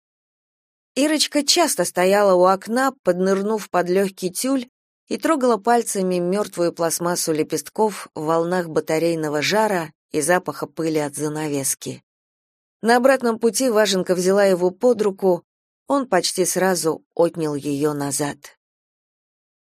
Ирочка часто стояла у окна, поднырнув под легкий тюль, и трогала пальцами мертвую пластмассу лепестков в волнах батарейного жара и запаха пыли от занавески. На обратном пути Важенка взяла его под руку, он почти сразу отнял ее назад.